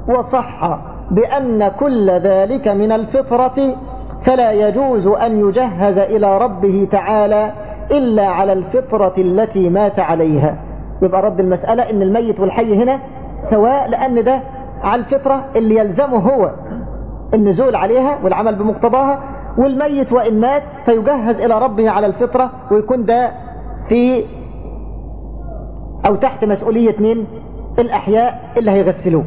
وصح بأن كل ذلك من الفطرة فلا يجوز أن يجهز إلى ربه تعالى إلا على الفطرة التي مات عليها. يبقى رد المسألة إن الميت والحي هنا سواء لأن ده على الفطرة اللي يلزمه هو النزول عليها والعمل بمقتضاها. والميت وإن مات فيجهز إلى ربه على الفطرة ويكون ده في أو تحت مسؤولية من الأحياء اللي هيغسلوه.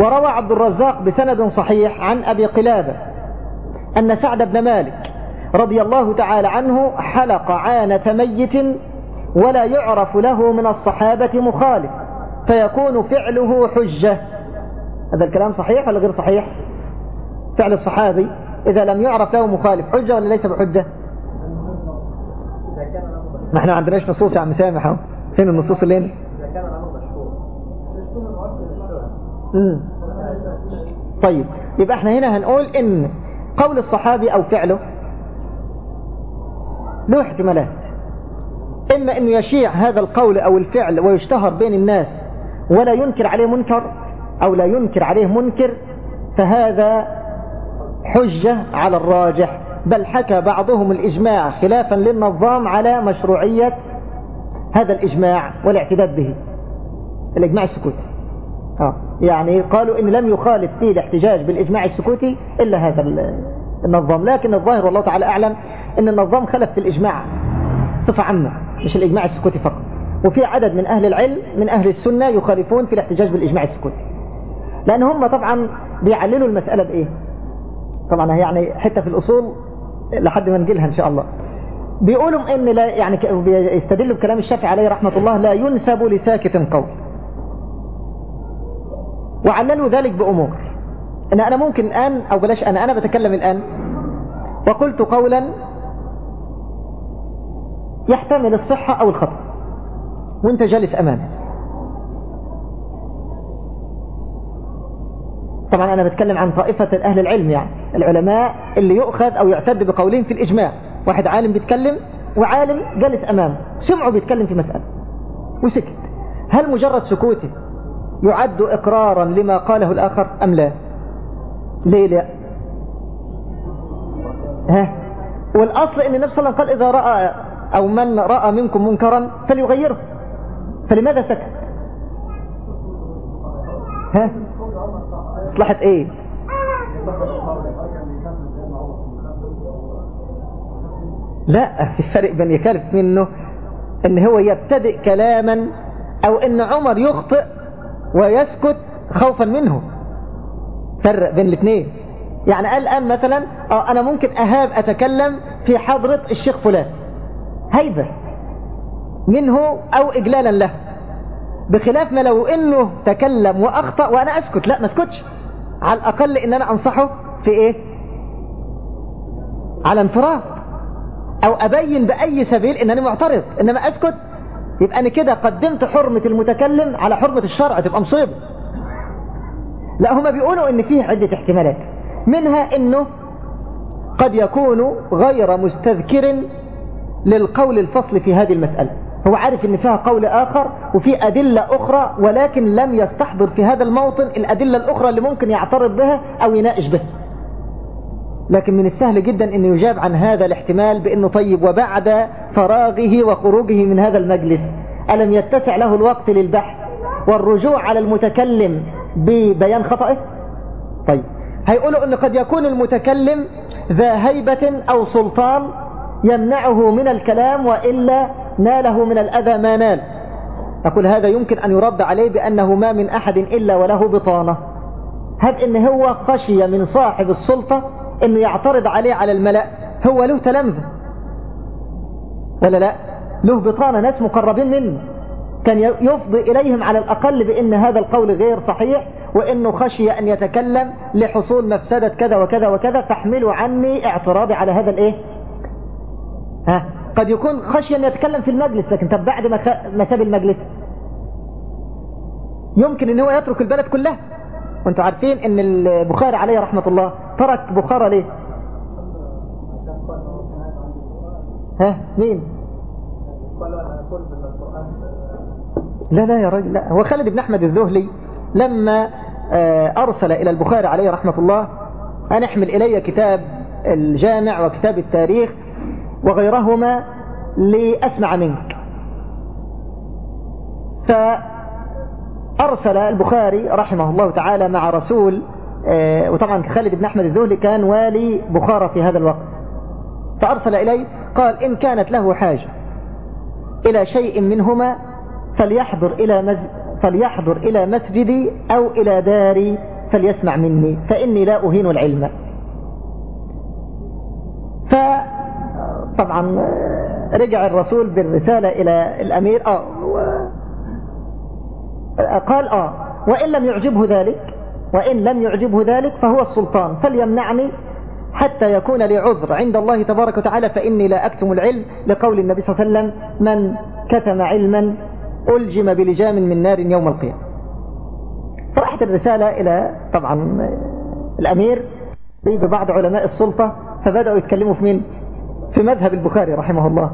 وروى عبد الرزاق بسند صحيح عن أبي قلابة. أن سعد بن مالك رضي الله تعالى عنه حلق عانة ميت ولا يعرف له من الصحابة مخالف فيكون فعله حجة. هذا الكلام صحيح ولا غير صحيح؟ فعل الصحابي إذا لم يعرف له مخالف حجة ولا ليس بحجة؟ ما إحنا عندناش نصوص يا عم سامح فين النصوص اللي هنا؟ طيب يبقى إحنا هنا هنقول إن قول الصحابي أو فعله؟ له احتمالات إما انه يشيع هذا القول أو الفعل ويشتهر بين الناس ولا ينكر عليه منكر أو لا ينكر عليه منكر فهذا حجة على الراجح. بل حكى بعضهم الإجماع خلافا للنظام على مشروعية هذا الإجماع والاعتداد به. الإجماع السكوتي آه. يعني قالوا إن لم يخالف فيه الاحتجاج بالإجماع السكوتي إلا هذا النظام. لكن الظاهر والله تعالى أعلم أن النظام خالف في الإجماع بصفة عامة مش الإجماع السكوتي فقط. وفي عدد من أهل العلم من أهل السنة يخالفون في الاحتجاج بالإجماع السكوتي. لأن هم طبعا بيعللوا المسألة بإيه؟ طبعا يعني حتة في الأصول لحد ما نجيلها إن شاء الله. بيقولوا إن لا يعني بيستدلوا بكلام الشافعي عليه رحمة الله لا ينسب لساكت قول وعللوا ذلك بأمور. ان أنا ممكن الان أو بلاش أنا أنا بتكلم الآن. وقلت قولا يحتمل الصحة أو الخطأ. وأنت جالس أمامي. طبعا أنا بتكلم عن طائفة أهل العلم يعني. العلماء اللي يؤخذ أو يعتد بقولهم في الإجماع. واحد عالم بيتكلم وعالم جالس أمامه. سمعه بيتكلم في مسألة. وسكت. هل مجرد سكوته يعد إقرارا لما قاله الآخر أم لا؟ ليه لا ها؟ والأصل إن النبي صلى الله عليه وسلم قال إذا رأى أو من رأى منكم منكرا فليغيره. فلماذا سكت؟ ها؟ مصلحة إيه؟ لا في فرق بين يكلف منه إن هو يبتدئ كلاما أو إن عمر يخطئ ويسكت خوفا منه. فرق بين الاثنين. يعني قال الآن مثلا آه أنا ممكن أهاب أتكلم في حضرة الشيخ فلان. هيبة. منه أو اجلالا له. بخلاف ما لو إنه تكلم وأخطأ وأنا أسكت. لا ما أسكتش. على الأقل إن أنا أنصحه في إيه؟ على انفراد. أو أبين بأي سبيل إنني معترض. إنما أسكت يبقى أنا كده قدمت حرمة المتكلم على حرمة الشرع تبقى مصيبة. لا هما بيقولوا إن فيه عدة احتمالات. منها إنه قد يكون غير مستذكر للقول الفصل في هذه المسألة. هو عارف إن فيها قول آخر وفي أدلة أخرى ولكن لم يستحضر في هذا الموطن الأدلة الأخرى اللي ممكن يعترض بها أو يناقش بها. لكن من السهل جدا أن يجاب عن هذا الاحتمال بأنه طيب وبعد فراغه وخروجه من هذا المجلس. ألم يتسع له الوقت للبحث؟ والرجوع على المتكلم ببيان خطأه؟ طيب. هيقولوا أن قد يكون المتكلم ذا هيبة أو سلطان يمنعه من الكلام وإلا ناله من الأذى ما نال. أقول هذا يمكن أن يرد عليه بأنه ما من أحد إلا وله بطانة. هب إن هو خشية من صاحب السلطة؟ انه يعترض عليه على الملأ هو له تلامذة. ولا لا؟ له بطانة ناس مقربين منه. كان يفضي إليهم على الأقل بأن هذا القول غير صحيح وأنه خشي أن يتكلم لحصول مفسدة كذا وكذا وكذا فاحملوا عني اعتراضي على هذا الإيه؟ ها؟ قد يكون خشي أن يتكلم في المجلس لكن طب بعد ما ساب المجلس؟ يمكن أن هو يترك البلد كلها. وأنتم عارفين إن البخاري عليه رحمة الله ترك بخارى ليه؟ ها؟ مين؟ لا لا يا راجل لا. هو خالد بن أحمد الذهلي لما أرسل إلى البخاري عليه رحمة الله أن احمل إلي كتاب الجامع وكتاب التاريخ وغيرهما لأسمع منك. ف أرسل البخاري رحمه الله تعالى مع رسول وطبعا خالد بن أحمد الذهلي كان والي بخارى في هذا الوقت. فأرسل إليه قال إن كانت له حاجة إلى شيء منهما فليحضر إلى, مز... فليحضر إلى مسجدي أو إلى داري فليسمع مني فإني لا أهين العلم. فطبعا رجع الرسول بالرسالة إلى الأمير آه قال آه. وإن لم يعجبه ذلك وإن لم يعجبه ذلك فهو السلطان. فليمنعني حتى يكون لي عذر عند الله تبارك وتعالى فإني لا أكتم العلم لقول النبي صلى الله عليه وسلم من كتم علما ألجم بلجام من نار يوم القيامة. فرحت الرسالة إلى طبعا الأمير ببعض علماء السلطة فبدأوا يتكلموا في مين؟ في مذهب البخاري رحمه الله.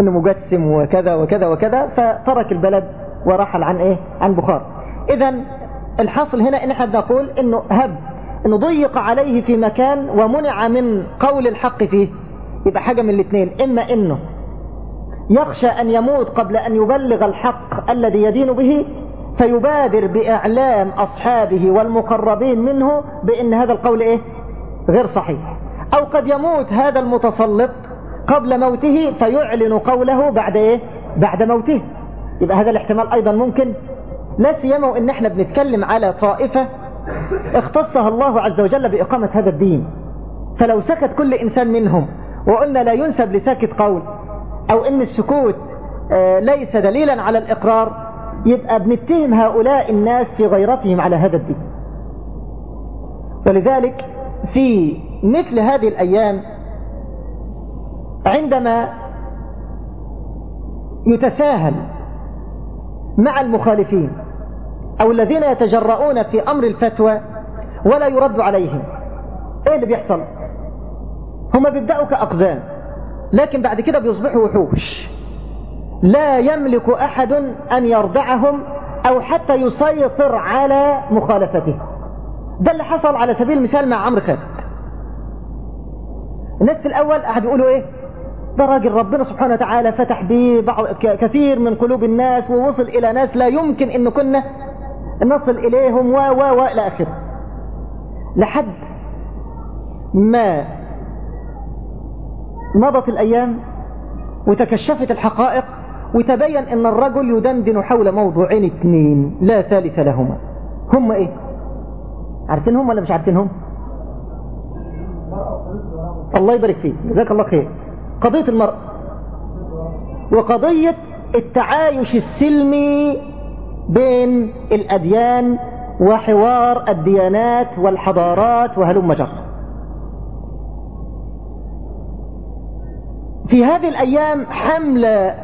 إنه مجسم وكذا وكذا وكذا فترك البلد ورحل عن إيه؟ عن بخار. اذا الحاصل هنا إن إحنا نقول إنه هب إنه ضيق عليه في مكان ومنع من قول الحق فيه. يبقى حاجة من الاثنين إما إنه يخشى أن يموت قبل أن يبلغ الحق الذي يدين به فيبادر بإعلام أصحابه والمقربين منه بإن هذا القول إيه؟ غير صحيح. أو قد يموت هذا المتسلط قبل موته فيعلن قوله بعد إيه؟ بعد موته. يبقى هذا الاحتمال أيضا ممكن. لا سيما وإن إحنا بنتكلم على طائفة اختصها الله عز وجل بإقامة هذا الدين. فلو سكت كل إنسان منهم وقلنا لا ينسب لساكت قول أو إن السكوت آه، ليس دليلا على الإقرار يبقى بنتهم هؤلاء الناس في غيرتهم على هذا الدين. ولذلك في مثل هذه الأيام عندما يتساهل مع المخالفين أو الذين يتجرؤون في أمر الفتوى ولا يرد عليهم. إيه اللي بيحصل؟ هم بيبدأوا كأقزام لكن بعد كده بيصبحوا وحوش. لا يملك أحد أن يردعهم أو حتى يسيطر على مخالفته. ده اللي حصل على سبيل المثال مع عمرو خالد. الناس في الأول قعد يقولوا إيه؟ ده راجل ربنا سبحانه وتعالى فتح بعض كثير من قلوب الناس ووصل إلى ناس لا يمكن أن كنا نصل إليهم و و و إلى آخره. لحد ما مضت الأيام وتكشفت الحقائق وتبين أن الرجل يدندن حول موضوعين اثنين لا ثالث لهما. هم إيه؟ عارفينهم ولا مش عارفينهم؟ الله يبارك فيك. جزاك الله خير. قضية المرأة وقضية التعايش السلمي بين الأديان وحوار الديانات والحضارات وهلم جر في هذه الأيام حملة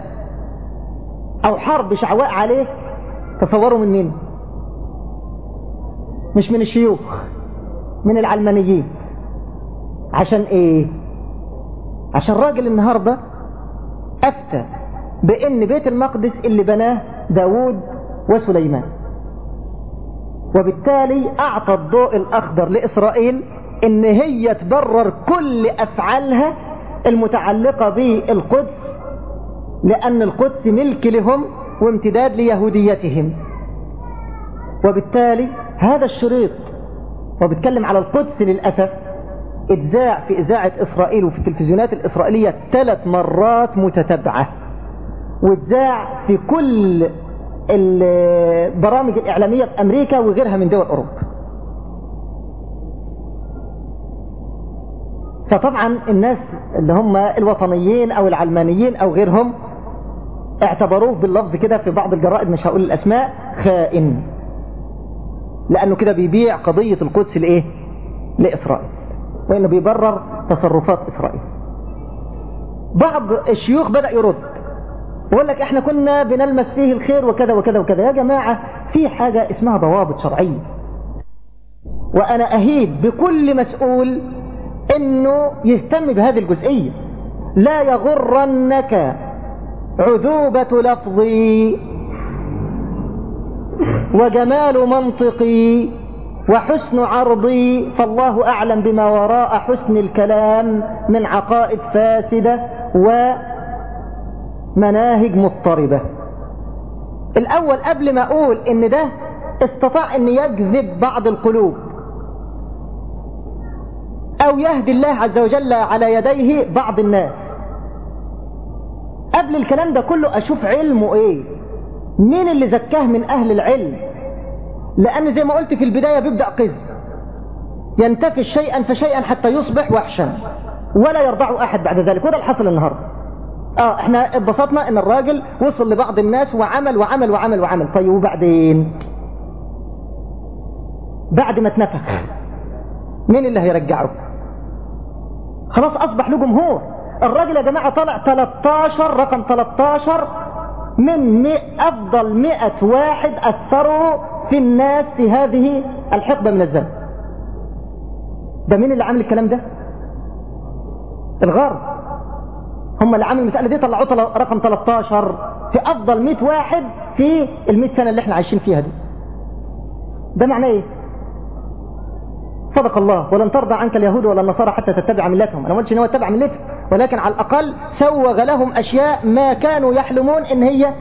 أو حرب شعواء عليه تصوروا من مين؟ مش من الشيوخ من العلمانيين. عشان إيه؟ عشان راجل النهاردة أفتى بإن بيت المقدس اللي بناه داود وسليمان. وبالتالي أعطى الضوء الأخضر لإسرائيل إن هي تبرر كل أفعالها المتعلقة بالقدس لأن القدس ملك لهم وامتداد ليهوديتهم. وبالتالي هذا الشريط وبيتكلم على القدس للأسف اتذاع في إذاعة إسرائيل وفي التلفزيونات الإسرائيلية ثلاث مرات متتبعة. واتذاع في كل البرامج الإعلامية في أمريكا وغيرها من دول أوروبا. فطبعا الناس اللي هم الوطنيين أو العلمانيين أو غيرهم اعتبروه باللفظ كده في بعض الجرائد مش هقول الأسماء خائن. لأنه كده بيبيع قضية القدس لإيه؟ لإسرائيل. وإنه بيبرر تصرفات إسرائيل. بعض الشيوخ بدأ يرد يقول لك إحنا كنا بنلمس فيه الخير وكذا وكذا وكذا. يا جماعة في حاجة اسمها ضوابط شرعية. وأنا أهيد بكل مسؤول إنه يهتم بهذه الجزئية. لا يغرنك عذوبة لفظي وجمال منطقي. وحسن عرضي فالله أعلم بما وراء حسن الكلام من عقائد فاسدة ومناهج مضطربة. الأول قبل ما أقول إن ده استطاع أن يجذب بعض القلوب. أو يهدي الله عز وجل على يديه بعض الناس. قبل الكلام ده كله أشوف علمه إيه؟ مين اللي زكاه من أهل العلم؟ لأن زي ما قلت في البداية بيبدأ قذب ينتفش شيئا فشيئا حتى يصبح وحشا. ولا يرضع أحد بعد ذلك. وده الحصل النهاردة. آه إحنا اتبسطنا إن الراجل وصل لبعض الناس وعمل وعمل وعمل وعمل. طيب وبعدين؟ بعد ما اتنفخ. مين اللي هيرجعه؟ خلاص أصبح له جمهور. الراجل يا جماعة طلع 13 رقم 13 من مئة أفضل مئة واحد أثروا في الناس في هذه الحقبة من الزمن ده مين اللي عامل الكلام ده؟ الغرب هم اللي عامل المسألة دي طلعوا رقم 13 في أفضل 100 واحد في ال 100 سنة اللي إحنا عايشين فيها دي. ده معناه إيه؟ صدق الله ولن ترضى عنك اليهود ولا النصارى حتى تتبع ملتهم. أنا ما قلتش إن هو يتبع ملتهم ولكن على الأقل سوغ لهم أشياء ما كانوا يحلمون إن هي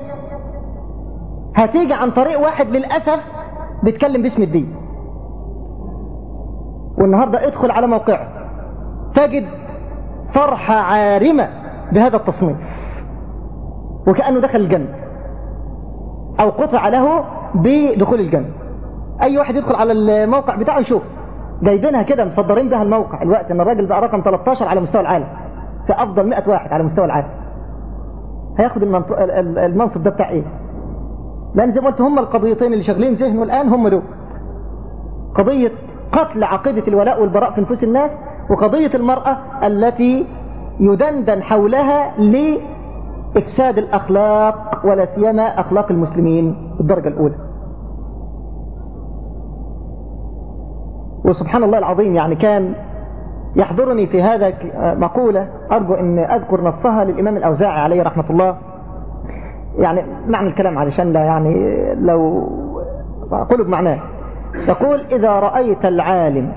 هتيجي عن طريق واحد للأسف بيتكلم باسم الدين. والنهاردة ادخل على موقعه. تجد فرحة عارمة بهذا التصنيف وكأنه دخل الجنة. أو قطع له بدخول الجنة. أي واحد يدخل على الموقع بتاعه يشوف. جايبينها كده مصدرين بها الموقع. الوقت إن الراجل بقى رقم 13 على مستوى العالم. في أفضل 100 واحد على مستوى العالم. هياخد المنصب ده بتاع إيه؟ لأن زي ما قلت هم القضيتين اللي شغالين ذهنه الآن هم دول. قضية قتل عقيدة الولاء والبراء في نفوس الناس وقضية المرأة التي يدندن حولها لإفساد الأخلاق ولا سيما أخلاق المسلمين الدرجة الأولى. وسبحان الله العظيم يعني كان يحضرني في هذا مقولة أرجو أن أذكر نصها للإمام الأوزاعي عليه رحمة الله. يعني معنى الكلام علشان لا يعني لو أقوله بمعناه يقول إذا رأيت العالم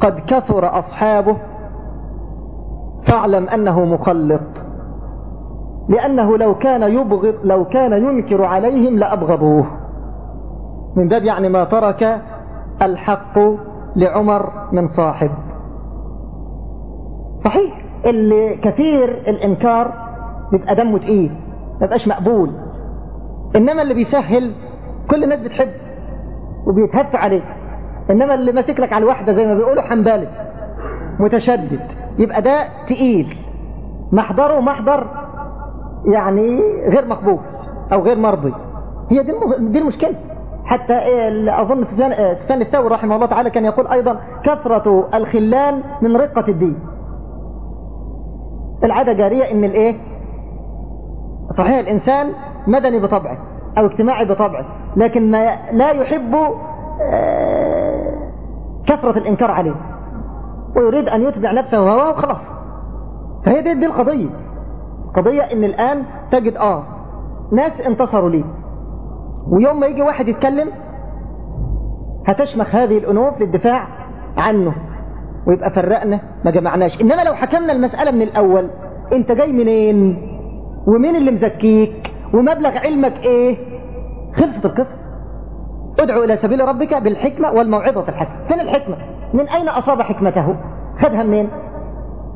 قد كثر أصحابه فاعلم أنه مخلط. لأنه لو كان يبغض لو كان ينكر عليهم لأبغضوه. من باب يعني ما ترك الحق لعمر من صاحب. صحيح. اللي كثير الإنكار بيبقى دمه تقيل. ما بقاش مقبول. إنما اللي بيسهل كل الناس بتحب وبيتهف عليه إنما اللي ماسك لك على الواحدة زي ما بيقولوا حنبالي متشدد. يبقى ده تقيل. محضره محضر يعني غير مقبول أو غير مرضي. هي دي دي المشكلة. حتى أظن سفيان الثوري رحمه الله تعالى كان يقول أيضا كثرة الخلان من رقة الدين. العادة جارية إن الإيه؟ صحيح الإنسان مدني بطبعه أو اجتماعي بطبعه لكن لا يحب كثرة الإنكار عليه ويريد أن يتبع نفسه وهواه وخلاص فهي دي, دي القضية. قضية إن الآن تجد آه ناس انتصروا ليه ويوم ما يجي واحد يتكلم هتشمخ هذه الأنوف للدفاع عنه ويبقى فرقنا ما جمعناش. إنما لو حكمنا المسألة من الأول أنت جاي منين؟ ومين اللي مزكيك؟ ومبلغ علمك إيه؟ خلصت القصة. ادعو إلى سبيل ربك بالحكمة والموعظة الحسنة فين الحكمة؟ من أين أصاب حكمته؟ خدها منين؟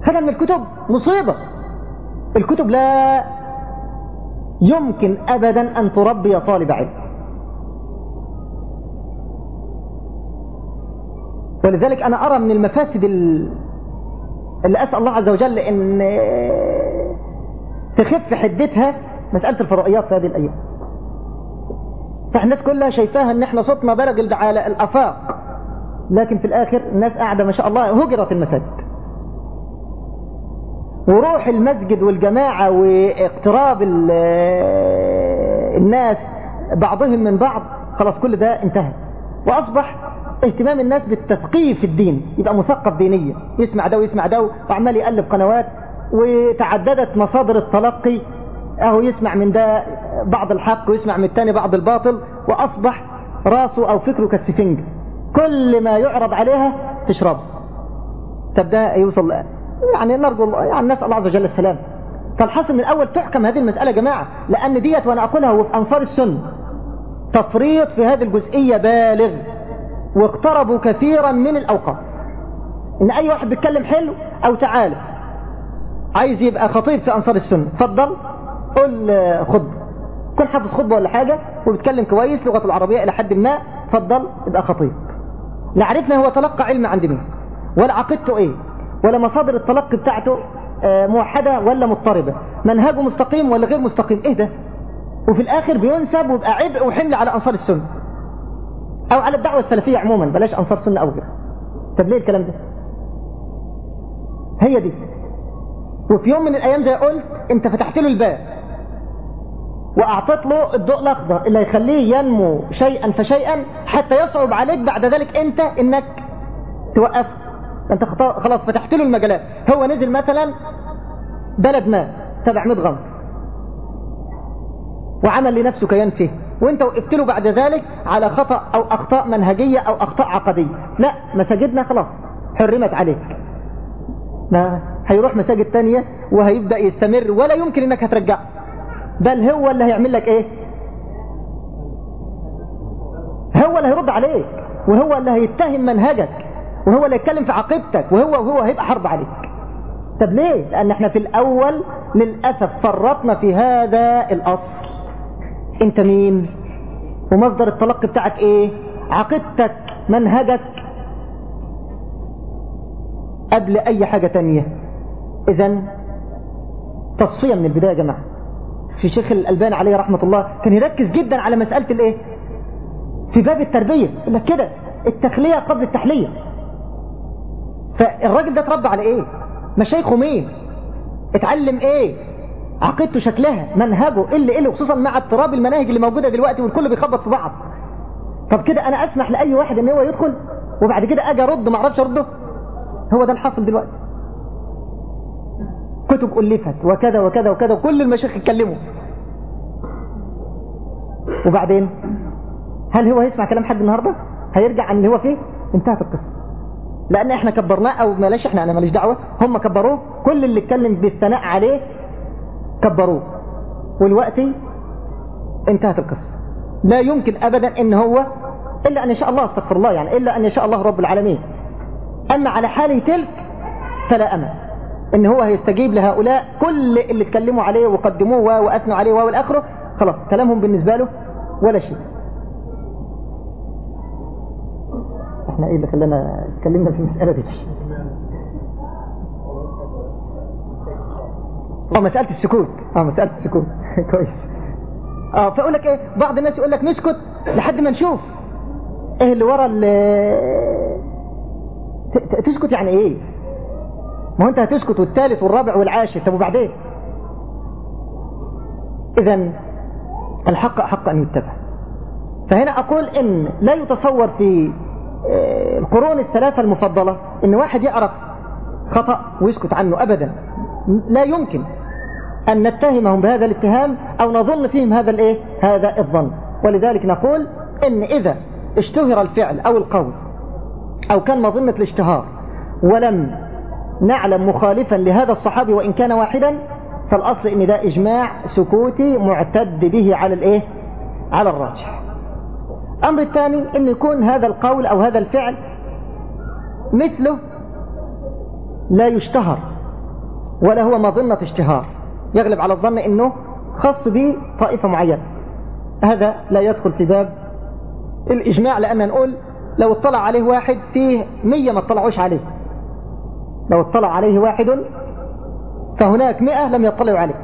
خدها من الكتب. مصيبة. الكتب لا يمكن ابدا أن تربي طالب علم. ولذلك أنا أرى من المفاسد اللي أسأل الله عز وجل أن تخف حدتها مسألة الفضائيات في هذه الأيام. صح الناس كلها شايفاها أن إحنا صوتنا بلغ على الأفاق. لكن في الآخر الناس قاعدة ما شاء الله هجرت المساجد. وروح المسجد والجماعة واقتراب الناس بعضهم من بعض خلاص كل ده انتهى. وأصبح اهتمام الناس بالتثقيف في الدين يبقى مثقف دينيا. يسمع ده ويسمع ده وعمال يقلب قنوات. وتعددت مصادر التلقي. أهو يسمع من ده بعض الحق ويسمع من الثاني بعض الباطل وأصبح راسه أو فكره كالسفنج. كل ما يعرض عليها تشرب. طب ده يوصل يعني نرجو يعني نسأل الله عز وجل السلام. فالحاصل من الأول تحكم هذه المسألة يا جماعة لأن ديت وأنا أقولها وفي أنصار السنة. تفريط في هذه الجزئية بالغ واقتربوا كثيرا من الأوقات إن أي واحد بيتكلم حلو أو تعالى عايز يبقى خطيب في أنصار السنة. فضل قل خطبة كن حافظ خطبة ولا حاجة وبيتكلم كويس لغة العربية إلى حد ما. فضل يبقى خطيب. لا هو تلقى علم عند مين. ولا عقيدته إيه. ولا مصادر التلقي بتاعته موحدة ولا مضطربة. منهجه مستقيم ولا غير مستقيم. إيه ده؟ وفي الآخر بينسب ويبقى عبء وحمل على أنصار السنة. أو على الدعوة السلفية عموما. بلاش أنصار سنة أو غيره طب ليه الكلام ده؟ هي دي. وفي يوم من الأيام زي قلت أنت فتحت له الباب. وأعطيت له الضوء الأخضر اللي يخليه ينمو شيئا فشيئا حتى يصعب عليك بعد ذلك أنت إنك توقف أنت خلاص فتحت له المجالات. هو نزل مثلا بلد ما تبع مدغم وعمل لنفسه كيان فيه. وأنت وقفت له بعد ذلك على خطأ أو أخطاء منهجية أو أخطاء عقدية. لا مساجدنا خلاص حرمت عليك. ما هيروح مساجد تانية وهيبدأ يستمر ولا يمكن إنك هترجع. بل هو اللي هيعمل لك إيه؟ هو اللي هيرد عليك وهو اللي هيتهم منهجك وهو اللي يتكلم في عقيدتك وهو وهو هيبقى حرب عليك. طب ليه؟ لأن إحنا في الأول للأسف فرطنا في هذا الأصل. أنت مين؟ ومصدر التلقي بتاعك إيه؟ عقيدتك منهجك. قبل أي حاجة تانية. اذا تصفية من البداية يا جماعة. في شيخ الألباني عليه رحمة الله كان يركز جدا على مسألة الإيه؟ في باب التربية. يقول لك كده التخلية قبل التحلية. فالراجل ده اتربى على إيه؟ مشايخه مين؟ اتعلم إيه؟ عقيدته شكلها منهجه إيه إللي إيه خصوصا مع اضطراب المناهج اللي موجودة دلوقتي والكل بيخبط في بعض. طب كده أنا أسمح لأي واحد إن هو يدخل وبعد كده أجي أرد ما أعرفش أرده. هو ده الحاصل دلوقتي. كتب ألفت وكذا وكذا وكذا وكل المشايخ يتكلموا. وبعدين؟ هل هو هيسمع كلام حد النهاردة؟ هيرجع عن اللي هو فيه؟ انتهت القصة. لأن إحنا كبرناه أو ملاش إحنا أنا ماليش دعوة. هم كبروه كل اللي اتكلم بالثناء عليه كبروه. والوقت انتهت القصة. لا يمكن ابدا إن هو إلا أن يشاء الله استغفر الله يعني إلا أن يشاء الله رب العالمين. أما على حال تلك فلا أمل. إن هو هيستجيب لهؤلاء كل اللي اتكلموا عليه وقدموه وأثنوا عليه والاخره خلاص كلامهم بالنسبة له ولا شيء. إحنا إيه اللي خلانا اتكلمنا في المسألة دي؟ آه مسألة السكوت. آه مسألة السكوت. كويس. آه فأقول لك إيه؟ بعض الناس يقول لك نسكت لحد ما نشوف إيه اللي ورا اللي تسكت يعني إيه؟ ما انت هتسكت والثالث والرابع والعاشر؟ طب وبعدين؟ اذا الحق حق أن يتبع. فهنا أقول إن لا يتصور في القرون الثلاثة المفضلة إن واحد يعرف خطأ ويسكت عنه ابدا. لا يمكن أن نتهمهم بهذا الاتهام أو نظن فيهم هذا الإيه؟ هذا الظن. ولذلك نقول إن إذا اشتهر الفعل أو القول أو كان مظنة الاشتهار ولم نعلم مخالفا لهذا الصحابي وإن كان واحدا فالأصل إن ده إجماع سكوتي معتد به على الإيه؟ على الراجح. الأمر الثاني إن يكون هذا القول أو هذا الفعل مثله لا يشتهر ولا هو مظنة اشتهار. يغلب على الظن إنه خاص به طائفة معينة. هذا لا يدخل في باب الإجماع لأن نقول لو اطلع عليه واحد فيه مية ما اطلعوش عليه. لو اطلع عليه واحد فهناك مئة لم يطلعوا عليه.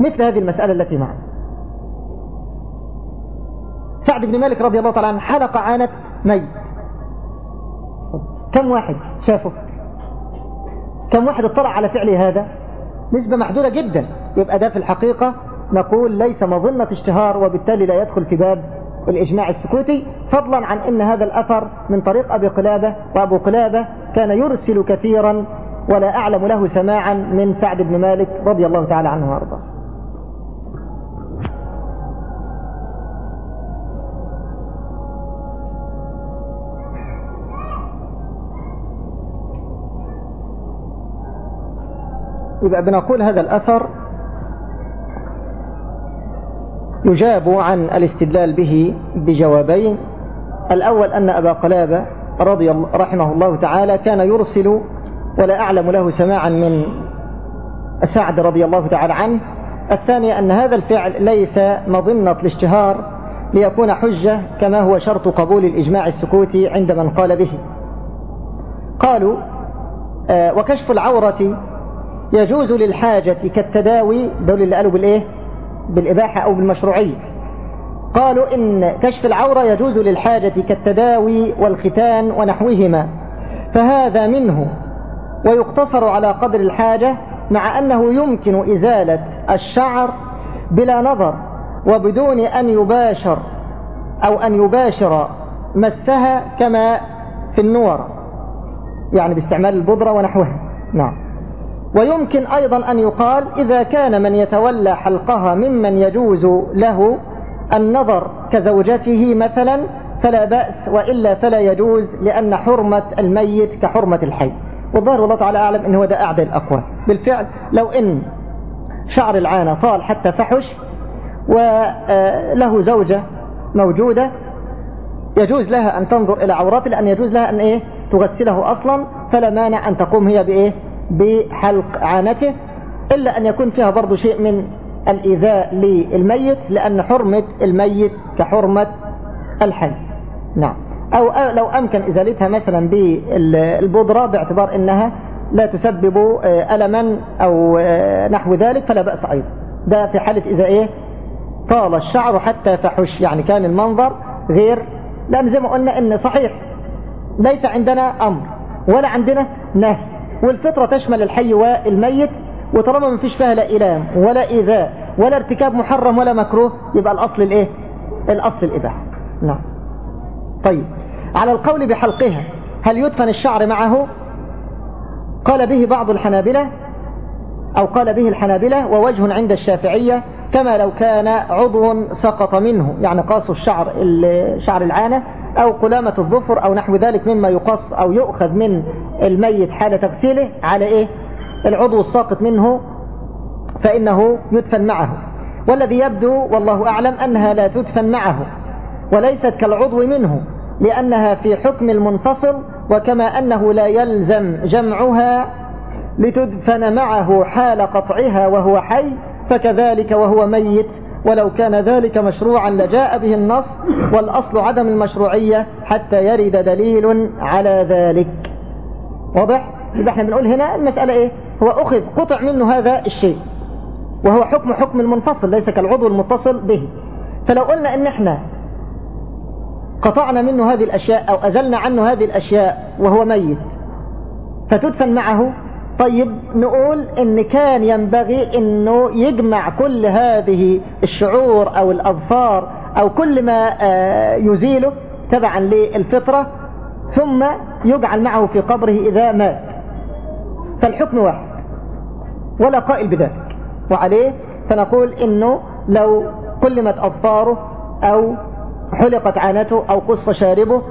مثل هذه المسألة التي معنا. سعد بن مالك رضي الله تعالى عنه حلق عانت ميت. كم واحد شافه؟ كم واحد اطلع على فعل هذا؟ نسبة محدودة جدا. يبقى ده في الحقيقة نقول ليس مظنة اشتهار وبالتالي لا يدخل في باب الإجماع السكوتي فضلا عن أن هذا الأثر من طريق أبي قلابة وأبو قلابة كان يرسل كثيرا ولا أعلم له سماعا من سعد بن مالك رضي الله تعالى عنه وأرضاه. يبقى بنقول هذا الأثر يجاب عن الاستدلال به بجوابين. الأول أن أبا قلابة رضي رحمه الله تعالى كان يرسل ولا أعلم له سماعا من سعد رضي الله تعالى عنه. الثاني أن هذا الفعل ليس مظنة الاشتهار ليكون حجة كما هو شرط قبول الإجماع السكوتي عند من قال به. قالوا آه وكشف العورة يجوز للحاجة كالتداوي دول اللي قالوا بالإيه؟ بالإباحة أو بالمشروعية. قالوا إن كشف العورة يجوز للحاجة كالتداوي والختان ونحوهما فهذا منه ويقتصر على قدر الحاجة مع أنه يمكن إزالة الشعر بلا نظر وبدون أن يباشر أو أن يباشر مسها كما في النور يعني باستعمال البودرة ونحوها. نعم. ويمكن أيضا أن يقال إذا كان من يتولى حلقها ممن يجوز له النظر كزوجته مثلا فلا بأس وإلا فلا يجوز لأن حرمة الميت كحرمة الحي. والظاهر والله تعالى أعلم إن هو ده أعدى الأقوال. بالفعل لو إن شعر العانة طال حتى فحش وله زوجة موجودة يجوز لها أن تنظر إلى عوراته لأن يجوز لها أن إيه؟ تغسله أصلا فلا مانع أن تقوم هي بإيه؟ بحلق عانته إلا أن يكون فيها برضو شيء من الإيذاء للميت لأن حرمة الميت كحرمة الحي. نعم. أو لو أمكن إزالتها مثلا بالبودرة باعتبار أنها لا تسبب آه، ألما أو آه، نحو ذلك فلا بأس أيضا. ده في حالة إذا إيه؟ طال الشعر حتى فحش. يعني كان المنظر غير لأن زي ما قلنا إن صحيح. ليس عندنا أمر ولا عندنا نهي. والفطرة تشمل الحي والميت وطالما ما فيش فيها لا إلام ولا إيذاء ولا ارتكاب محرم ولا مكروه يبقى الأصل الإيه؟ الأصل الإباحة. نعم. طيب. على القول بحلقها هل يدفن الشعر معه؟ قال به بعض الحنابلة أو قال به الحنابلة ووجه عند الشافعية كما لو كان عضو سقط منه يعني قاس الشعر شعر العانة أو قلامة الظفر أو نحو ذلك مما يقص أو يؤخذ من الميت حال تغسيله على إيه؟ العضو الساقط منه فإنه يدفن معه. والذي يبدو والله أعلم أنها لا تدفن معه وليست كالعضو منه لأنها في حكم المنفصل وكما أنه لا يلزم جمعها لتدفن معه حال قطعها وهو حي فكذلك وهو ميت. ولو كان ذلك مشروعا لجاء به النص والأصل عدم المشروعية حتى يرد دليل على ذلك. واضح؟ يبقى إحنا بنقول هنا المسألة إيه؟ هو أخذ قطع منه هذا الشيء وهو حكم حكم المنفصل ليس كالعضو المتصل به. فلو قلنا إن إحنا قطعنا منه هذه الأشياء أو أزلنا عنه هذه الأشياء وهو ميت فتدفن معه؟ طيب نقول إن كان ينبغي إنه يجمع كل هذه الشعور أو الأظفار أو كل ما آه، يزيله تبعا للفطرة ثم يجعل معه في قبره إذا مات. فالحكم واحد. ولا قائل بذلك. وعليه فنقول إنه لو قلمت اظفاره أو حلقت عانته أو قص شاربه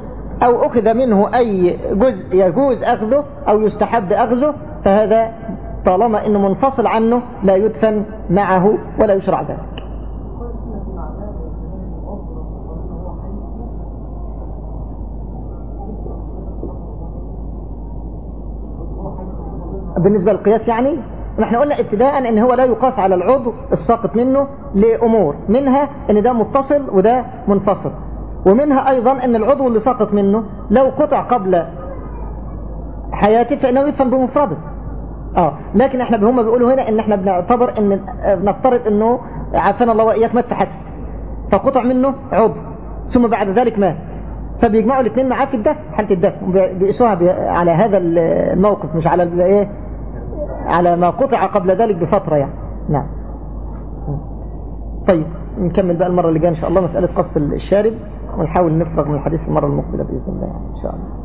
أو أخذ منه أي جزء يجوز أخذه أو يستحب أخذه فهذا طالما إنه منفصل عنه لا يدفن معه ولا يشرع ذلك. بالنسبة للقياس يعني؟ نحن قلنا ابتداء إن هو لا يقاس على العضو الساقط منه لأمور منها إن ده متصل وده منفصل. ومنها أيضا إن العضو اللي ساقط منه لو قطع قبل حياته فإنه يدفن بمفرده. آه لكن إحنا هم بيقولوا هنا إن إحنا بنعتبر إن نفترض إنه عافانا الله وإياك مات في حادث فقطع منه عضو. ثم بعد ذلك مات. فبيجمعوا الاثنين معاه في الدفن حالة الدفن. بيقيسوها على هذا الموقف مش على الايه على ما قطع قبل ذلك بفترة يعني. نعم. طيب نكمل بقى المرة اللي جاية إن شاء الله مسألة قص الشارب ونحاول نفرغ من الحديث المرة المقبلة بإذن الله إن شاء الله.